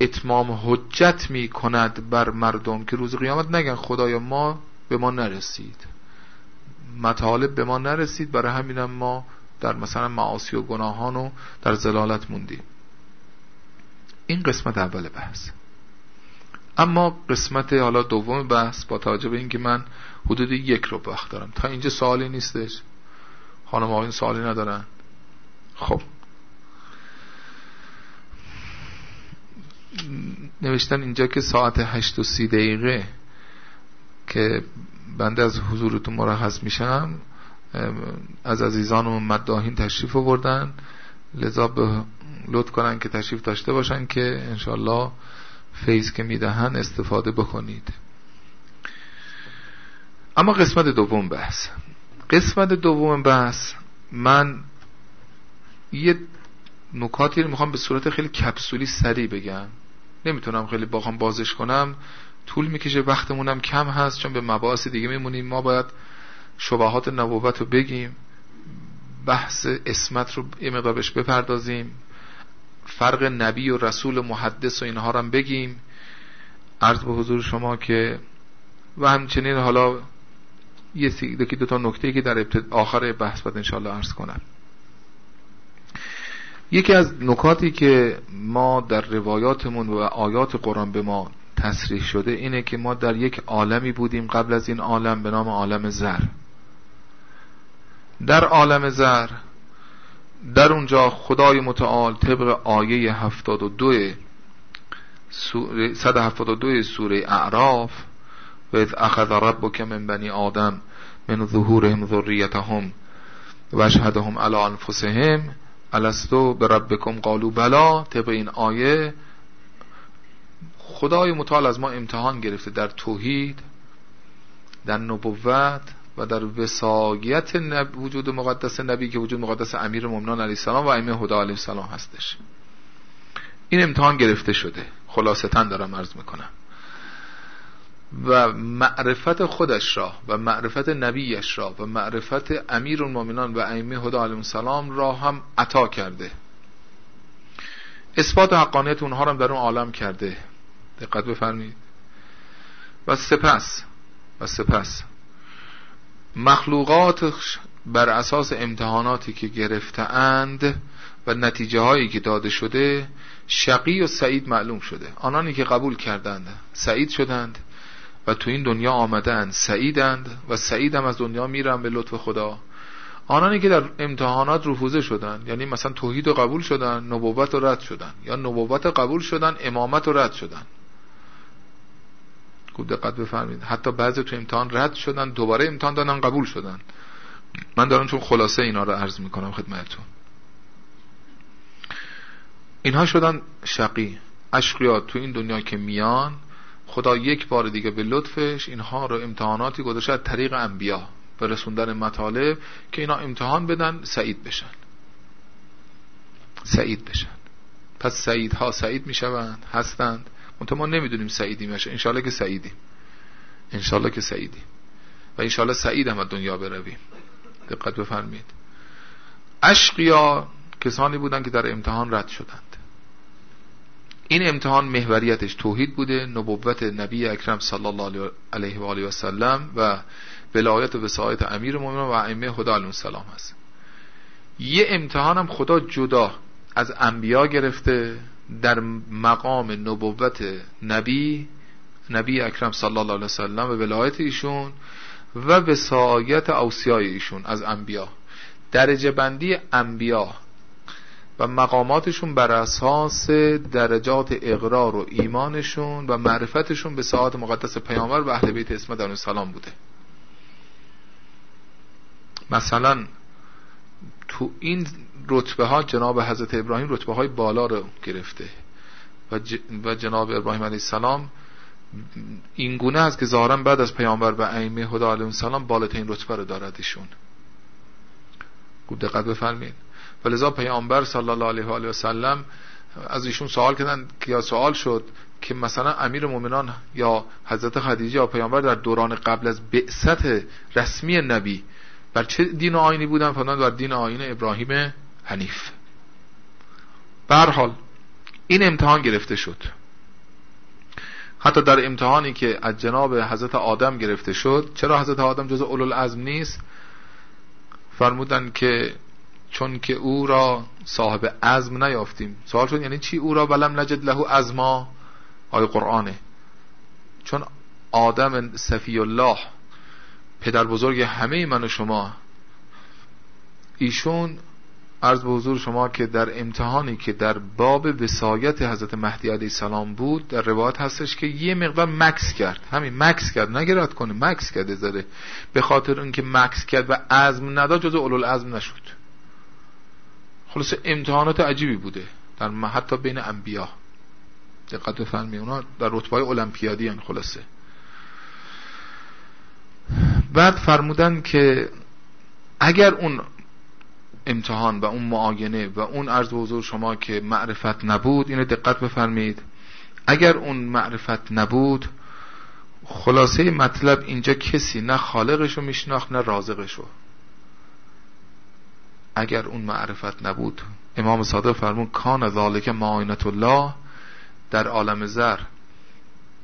اتمام حجت می کند بر مردم که روز قیامت نگن خدایا ما به ما نرسید. مطالب به ما نرسید برای همینم ما در مثلا معاصی و گناهان و در زلالت موندیم. این قسمت اول بحث. اما قسمت حالا دوم بحث با توجه به اینکه من حدود یک رو وقت دارم. تا اینجا سوالی نیستش؟ خانم آقایون سوالی ندارن؟ خب. نوشتن اینجا که ساعت هشت و سی دقیقه که بنده از حضورتون مرخص میشم از عزیزان و مداهین تشریف آوردن. لذا به لطف کنن که تشریف داشته باشن که انشالله فیض که می‌دهن استفاده بکنید. اما قسمت دوم بحث. قسمت دوم بحث من یه نکاتی رو می‌خوام به صورت خیلی کپسولی سریع بگم. نمی‌تونم خیلی باخوام بازش کنم. طول می‌کشه وقتمونم کم هست چون به مباحث دیگه میمونیم. ما باید شبهات نبوت رو بگیم بحث اسمت رو یه مقدار بهش بپردازیم فرق نبی و رسول و محدث و اینها رو هم بگیم. عرض به حضور شما که و همچنین حالا یه دو تا نکته که در آخر بحث باید انشاءالله عرض کنم. یکی از نکاتی که ما در روایاتمون و آیات قرآن به ما تصریح شده اینه که ما در یک عالمی بودیم قبل از این عالم به نام عالم زر در عالم زر در اونجا خدای متعال طبق آیه 72 172 سوره اعراف و اذ اخذ ربک من بنی آدم من ظهورهم ذریتهم و اشهدهم علی انفسهم الستو به ربکم قالو بلا طبق این آیه خدای متعال از ما امتحان گرفته در توحید در نبوت و در وساقیت وجود مقدس نبی که وجود مقدس امیر مؤمنان علیه السلام و ائمه هدا علیه السلام هستش. این امتحان گرفته شده. خلاصتا دارم عرض می‌کنم. و معرفت خودش را و معرفت نبیش را و معرفت امیر المؤمنان و ائمه هدا علیهم السلام را هم عطا کرده. اثبات حقانیت اونها را در اون عالم کرده. دقت بفرمایید. و سپس و سپس مخلوقات بر اساس امتحاناتی که گرفتهاند و نتیجه هایی که داده شده شقی و سعید معلوم شده. آنانی که قبول کردند سعید شدند. و تو این دنیا آمدند سعیدند و سعید هم از دنیا میرن به لطف خدا. آنانی که در امتحانات رفوزه شدن یعنی مثلا توحید رو قبول شدن نبوت رو رد شدن یا نبوت قبول شدن امامت رو رد شدن. خوب دقت بفرمایید. حتی بعضی تو امتحان رد شدن دوباره امتحان دادن قبول شدن. من دارم چون خلاصه اینا رو عرض می‌کنم خدمتتون. اینها شدن شقی اشقیات تو این دنیا که میان خدا یک بار دیگه به لطفش اینها رو امتحاناتی گذاشته از طریق انبیا به رسوندن مطالب که اینا امتحان بدن سعید بشن. سعید بشن. پس سعید ها سعید می‌شوند هستند. منتها ما نمی‌دونیم سعیدیم میشه انشالله که سعیدیم. انشالله که سعیدیم. و انشالله سعید هم از دنیا برویم. دقت بفرمید اشقیا کسانی بودند که در امتحان رد شدند. این امتحان محوریتش توحید بوده نبوت نبی اکرم صلی الله علیه و آله و سلم و ولایت و وسایت امیر مومنان و ائمه خدا علیهم السلام هست. یه امتحان هم خدا جدا از انبیا گرفته در مقام نبوت نبی نبی اکرم صلی الله علیه و سلم و ولایت ایشون و وسایت اوصیای ایشون از انبیا. درجه بندی انبیا و مقاماتشون بر اساس درجات اقرار و ایمانشون و معرفتشون به ساعت مقدس پیامبر و اهل بیت اسمت علیه السلام بوده. مثلا تو این رتبه ها جناب حضرت ابراهیم رتبه های بالا رو گرفته و, جناب ابراهیم علیه السلام این گونه است که ظاهرا بعد از پیامبر و ائمه خدا علیه السلام بالاترین رتبه رو دارد ایشون. خوب دقت بفرمایید. ولذا پیامبر صلی الله علیه و آله و سلم از ایشون سوال کردن که یا سوال شد که مثلا امیر مؤمنان یا حضرت خدیجه یا پیامبر در دوران قبل از بعثت رسمی نبی بر چه دین و آینی بودن؟ فرمودن بر دین آین ابراهیم حنیف. به حال این امتحان گرفته شد. حتی در امتحانی که از جناب حضرت آدم گرفته شد چرا حضرت آدم جز اولو العزم نیست؟ فرمودن که چون که او را صاحب عزم نیافتیم. سوال شد یعنی چی او را ولم نجد له عزما؟ آیه قرآنه. چون آدم صفی الله پدر بزرگ همه من و شما ایشون عرض به حضور شما که در امتحانی که در باب وسایت حضرت مهدی علیه السلام بود در روایت هستش که یه مقدار مکس کرد. همین مکس کرد. نگرد کنه مکس کرده زده به خاطر اینکه مکس کرد و عزم نداد جز اولو عزم نشد. خلاص امتحانات عجیبی بوده. در حتی بین انبیا. دقت بفرمایید اونا در رتبه المپیادی ان خلاصه. بعد فرمودن که اگر اون امتحان و اون معاینه و اون عرض حضور شما که معرفت نبود اینو دقت بفرمایید. اگر اون معرفت نبود خلاصه مطلب اینجا کسی نه خالقشو میشناخت نه رازقشو اگر اون معرفت نبود. امام صادق فرمون کان ذالک معاینت الله. در عالم زر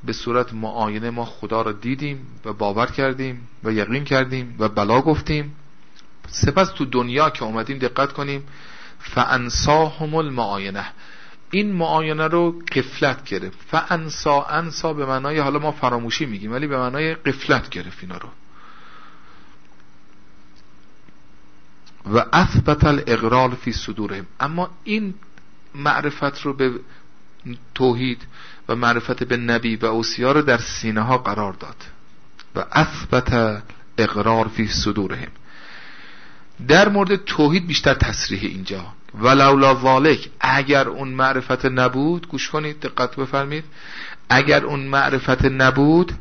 به صورت معاینه ما خدا را دیدیم و باور کردیم و یقین کردیم و بلا گفتیم. سپس تو دنیا که اومدیم دقت کنیم فانساهم المعاینه. این معاینه رو قفلت گرفت. فانسا انسا به معنای حالا ما فراموشی میگیم ولی به معنای قفلت گرفت اینا رو. و اثبت الاقرار فی صدورهم. اما این معرفت رو به توحید و معرفت به نبی و اوسیا رو در سینه ها قرار داد. و اثبت اقرار فی صدورهم. در مورد توحید بیشتر تصریح اینجا. ولولا ذالک اگر اون معرفت نبود گوش کنید دقت بفرمید. اگر اون معرفت نبود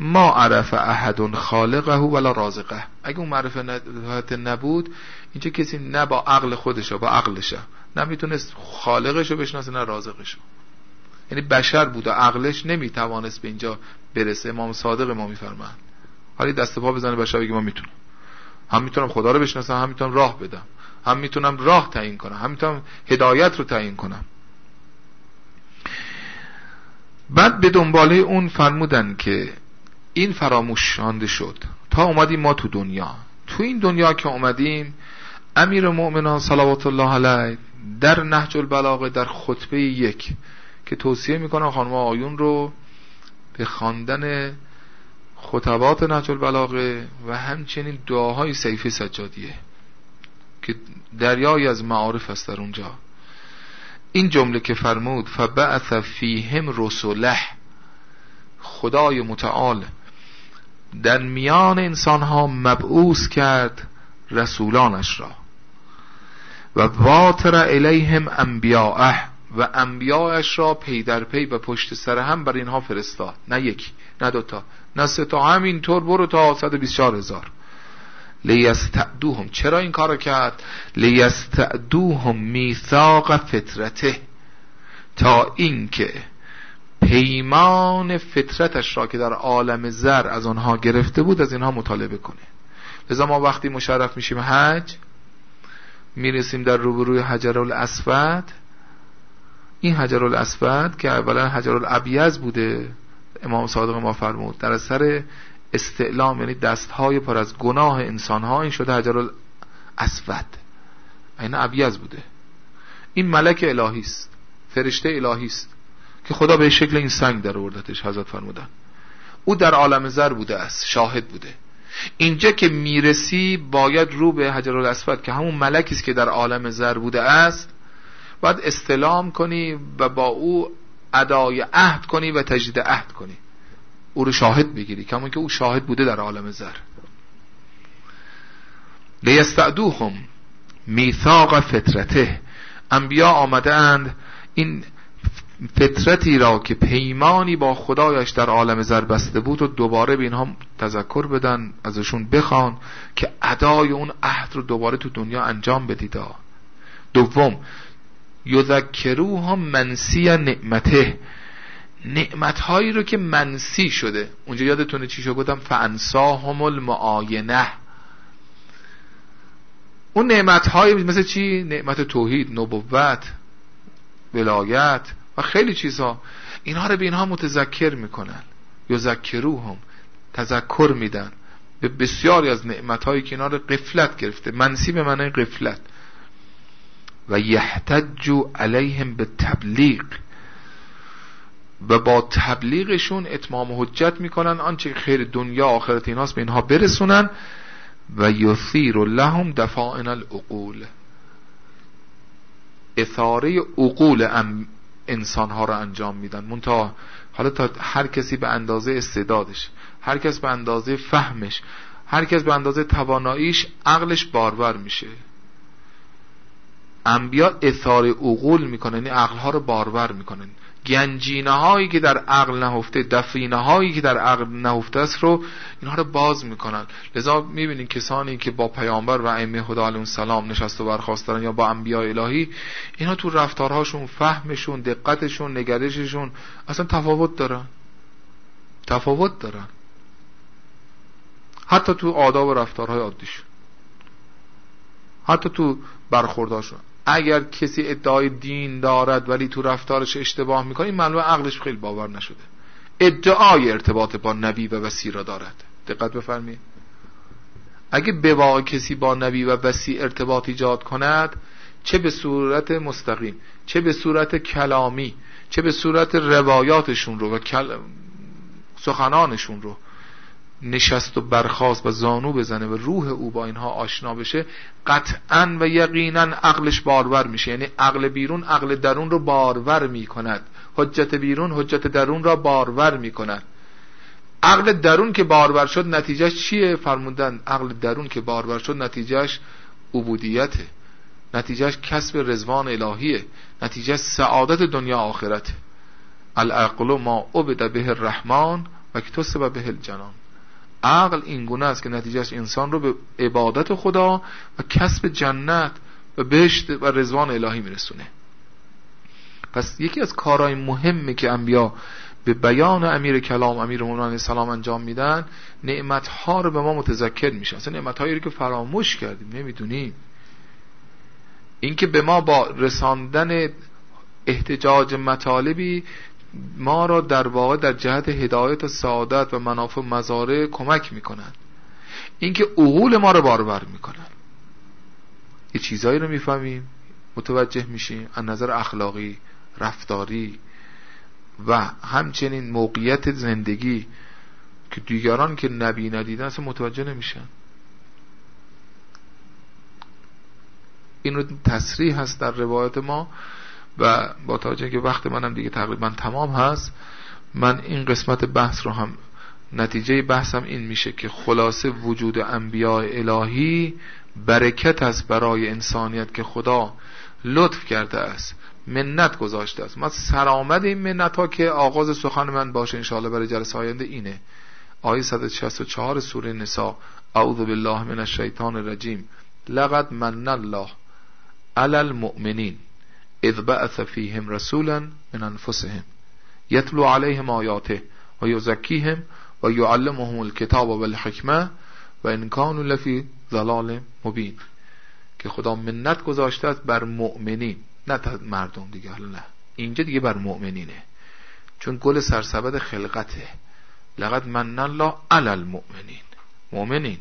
ما عرف احد خالقه ولا رازقه. اگه اون معرفت نبود اینجا کسی نه با عقل خودشه با عقلشه. نه می‌تونست خالقشو بشناسه نه رازقشو. یعنی بشر بود و عقلش نمی‌توانست به اینجا برسه. امام صادق ما میفرمند حالی دست پا بزنه بشر بگه ما می‌تونم. هم می‌تونم خدا رو بشناسم هم می‌تونم راه بدم. هم می‌تونم راه تعیین کنم. هم می‌تونم هدایت رو تعیین کنم. بعد به دنباله اون فرمودن که این فراموش شانده شد. تا اومدیم ما تو دنیا. تو این دنیا که اومدیم امیر مؤمنان صلوات الله علیه در نهج البلاغه در خطبه یک که توصیه می‌کنن خانم آیون رو به خواندن خطبات نهج البلاغه و همچنین دعاهای سیف سجادیه که دریایی از معارف است در اونجا. این جمله که فرمود فبعث فیهم رسوله خدای متعال در میان انسان ها مبعوث کرد رسولانش را. و واتر الیهم انبیاءه و انبیاءش را پی در پی و پشت سر هم بر اینها فرستاد. نه یکی نه دوتا نه سه تا. همینطور برو تا 124 هزار. لیستعدوهم چرا این کارو کرد؟ لیستعدوهم میثاق فطرته. تا اینکه پیمان فطرتش را که در عالم زر از آنها گرفته بود از اینها مطالبه کنه. لذا ما وقتی مشرف میشیم حج می‌رسیم در روبروی حجر الاسود این حجر الاسود که اولا حجر الابیز بوده امام صادق ما فرمود در اثر استعلام یعنی دستهای پر از گناه انسانها این شده حجر الاسود این ابیز بوده. این ملک الهی است فرشته الهی است که خدا به شکل این سنگ در آوردتش حضرت فرمودن. او در عالم زر بوده است شاهد بوده. اینجا که می‌رسی باید رو به حجر الاسود که همون ملکی است که در عالم زر بوده است باید استلام کنی و با او ادای عهد کنی و تجدید عهد کنی. او رو شاهد بگیری کمون که او شاهد بوده در عالم زر. لیستعدوهم میثاق فطرته. انبیا آمدند این فطرتی را که پیمانی با خدایش در عالم زر بسته بود و دوباره به اینها تذکر بدن ازشون بخوان که ادای اون عهد رو دوباره تو دنیا انجام بدید. دوم هم منسی نعمته. نعمتهایی رو که منسی شده. اونجا یادتونه چی شو گفتم فانساهم المعاینه. اون نعمتهایی مثل چی؟ نعمت توحید نبوت ولایت و خیلی چیزها. اینها رو به اینها متذکر می‌کنن. هم تذکر میدن. به بسیاری از نعمتهایی که اینا رو قفلت گرفته. منسی به معنی قفلت و یحتج علیهم به تبلیغ. و با تبلیغشون اتمام حجت می‌کنن. آنچه خیر دنیا آخرت ایناست به اینها برسونن. و یثیر لهم دفاعن العقول. اثاره عقول انسان ها رو انجام میدن. منتها حالا تا هر کسی به اندازه استعدادش هر کس به اندازه فهمش هر کس به اندازه تواناییش عقلش بارور میشه. انبیا اثار عقول می‌کنن یعنی عقل ها رو بارور می‌کنن. گنجینه هایی که در عقل نهفته دفینه هایی که در عقل نهفته است رو اینها رو باز می‌کنن. لذا می‌بینید کسانی که با پیامبر و ائمه خدا علیهم السلام نشست و دارن یا با انبیاء الهی اینا تو رفتارهاشون فهمشون دقتشون نگرششون اصلا تفاوت دارن. تفاوت دارن. حتی تو آداب و رفتارهای عادیشون. حتی تو برخورداشون. اگر کسی ادعای دین دارد ولی تو رفتارش اشتباه می‌کنه این معلومه عقلش خیلی باور نشده. ادعای ارتباط با نبی و وسی را دارد. دقت بفرمایید. اگه به واقع کسی با نبی و وسی ارتباط ایجاد کند چه به صورت مستقیم چه به صورت کلامی چه به صورت روایاتشون رو و سخنانشون رو نشست و برخواست و زانو بزنه و روح او با اینها آشنا بشه قطعا و یقینا عقلش بارور میشه. یعنی عقل بیرون عقل درون رو بارور می‌کند. حجت بیرون حجت درون را بارور می‌کند. عقل درون که بارور شد نتیجهش چیه؟ فرمودن عقل درون که بارور شد نتیجهش عبودیته. نتیجهش کسب رزوان الهیه. نتیجه سعادت دنیا آخرته. العقل ما عبد به الرحمن و کتسب به الجنان. عقل این گونه است که نتیجهش انسان رو به عبادت خدا و کسب جنت و بهشت و رزوان الهی میرسونه. پس یکی از کارهای مهمی که انبیا به بیان امیر کلام امیر مولانا سلام انجام میدن نعمت ها رو به ما متذکر میشه. اصلا نعمت هایی که فراموش کردیم نمی‌دونیم. اینکه به ما با رساندن احتجاج مطالبی ما را در واقع در جهت هدایت و سعادت و منافع مزاره کمک می‌کنن اینکه عقول ما رو باربر می‌کنن یه چیزایی رو می‌فهمیم متوجه میشیم از نظر اخلاقی رفتاری و همچنین موقعیت زندگی که دیگران که نبی ندیدن اصلا متوجه نمیشن. این رو تصریح هست در روایت ما. و با توجه که وقت منم دیگه تقریبا تمام هست من این قسمت بحث رو هم نتیجه بحثم این میشه که خلاصه وجود انبیاء الهی برکت است برای انسانیت که خدا لطف کرده است منت گذاشته است. ما سرآمد این منت ها که آغاز سخن من باشه انشاءالله برای جلسه آینده اینه. آیه 164 سوره نساء. اعوذ بالله من الشیطان الرجیم. لقد من الله علی المؤمنین. اذ بعث فیهم رسولا من انفسهم. یتلو علیهم آیاته و یزکیهم و یعلمهم الکتاب والحکمه و ان لفی ضلال مبین. که خدا منت گذاشته است بر مؤمنین نه مردم دیگه. حالا نه. اینجا دیگه بر مؤمنینه. چون گل سرسبد خلقته. لقد من الله علی المؤمنین. مؤمنین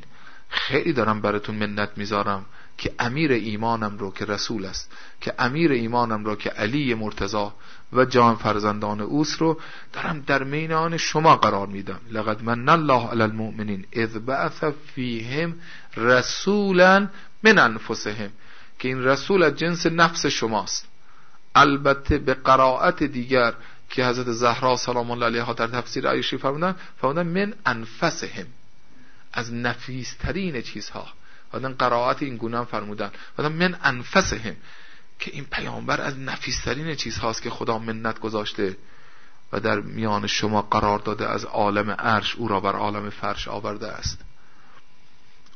خیلی دارم براتون منت می‌ذارم. که امیر ایمانم رو که رسول است که امیر ایمانم رو که علی مرتضا و جان فرزندان اوس رو دارم در میان شما قرار میدم. لقد من الله علی المؤمنین اذ بعث فیهم رسولا من انفسهم که این رسول از جنس نفس شماست. البته به قرائت دیگر که حضرت زهرا سلام الله علیها در تفسیر عیشی فرمودن فرمودن من انفسهم. از نفیسترین چیزها. بعدن قرائت این گونه هم فرمودن. بعدن من انفسهم. که این پیامبر از نفیسترین چیزهاست که خدا منت گذاشته و در میان شما قرار داده از عالم عرش او را بر عالم فرش آورده است.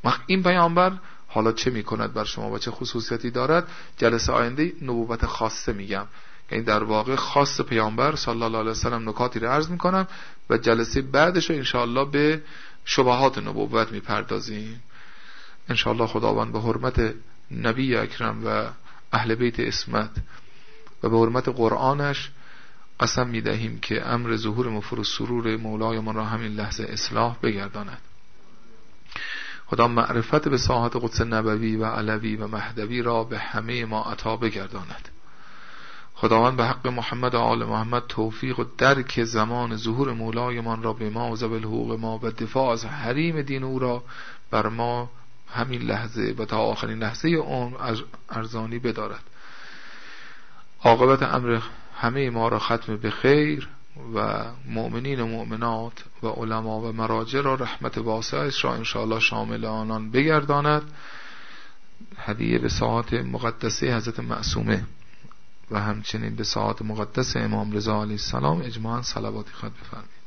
وقت این پیامبر حالا چه می‌کند بر شما و چه خصوصیتی دارد؟ جلسه آینده نبوت خاصه میگم. یعنی در واقع خاص پیامبر صلی الله علیه وسلم نکاتی رو عرض می‌کنم و جلسه بعدش رو انشاءالله به شبهات نبوت می‌پردازیم. انشاءالله خداوند به حرمت نبی اکرم و اهل بیت اسمت و به حرمت قرآنش قسم می‌دهیم که امر ظهور مفر و سرور مولای من را همین لحظه اصلاح بگرداند. خدا معرفت به ساحت قدس نبوی و علوی و مهدوی را به همه ما عطا بگرداند. خداوند به حق محمد و آل محمد توفیق و درک زمان ظهور مولایمان را به ما و زبل حقوق ما و دفاع از حریم دین او را بر ما همین لحظه و تا آخرین لحظه اون ارزانی بدارد. عاقبت امر همه ما را ختم به خیر و مؤمنین و مؤمنات و علما و مراجع را رحمت واسعش را انشاءالله شامل آنان بگرداند. هدیه به ساعت مقدسه حضرت معصومه و همچنین به ساعت مقدس امام رضا علیه السلام اجماعا صلواتی خواهد بفرمید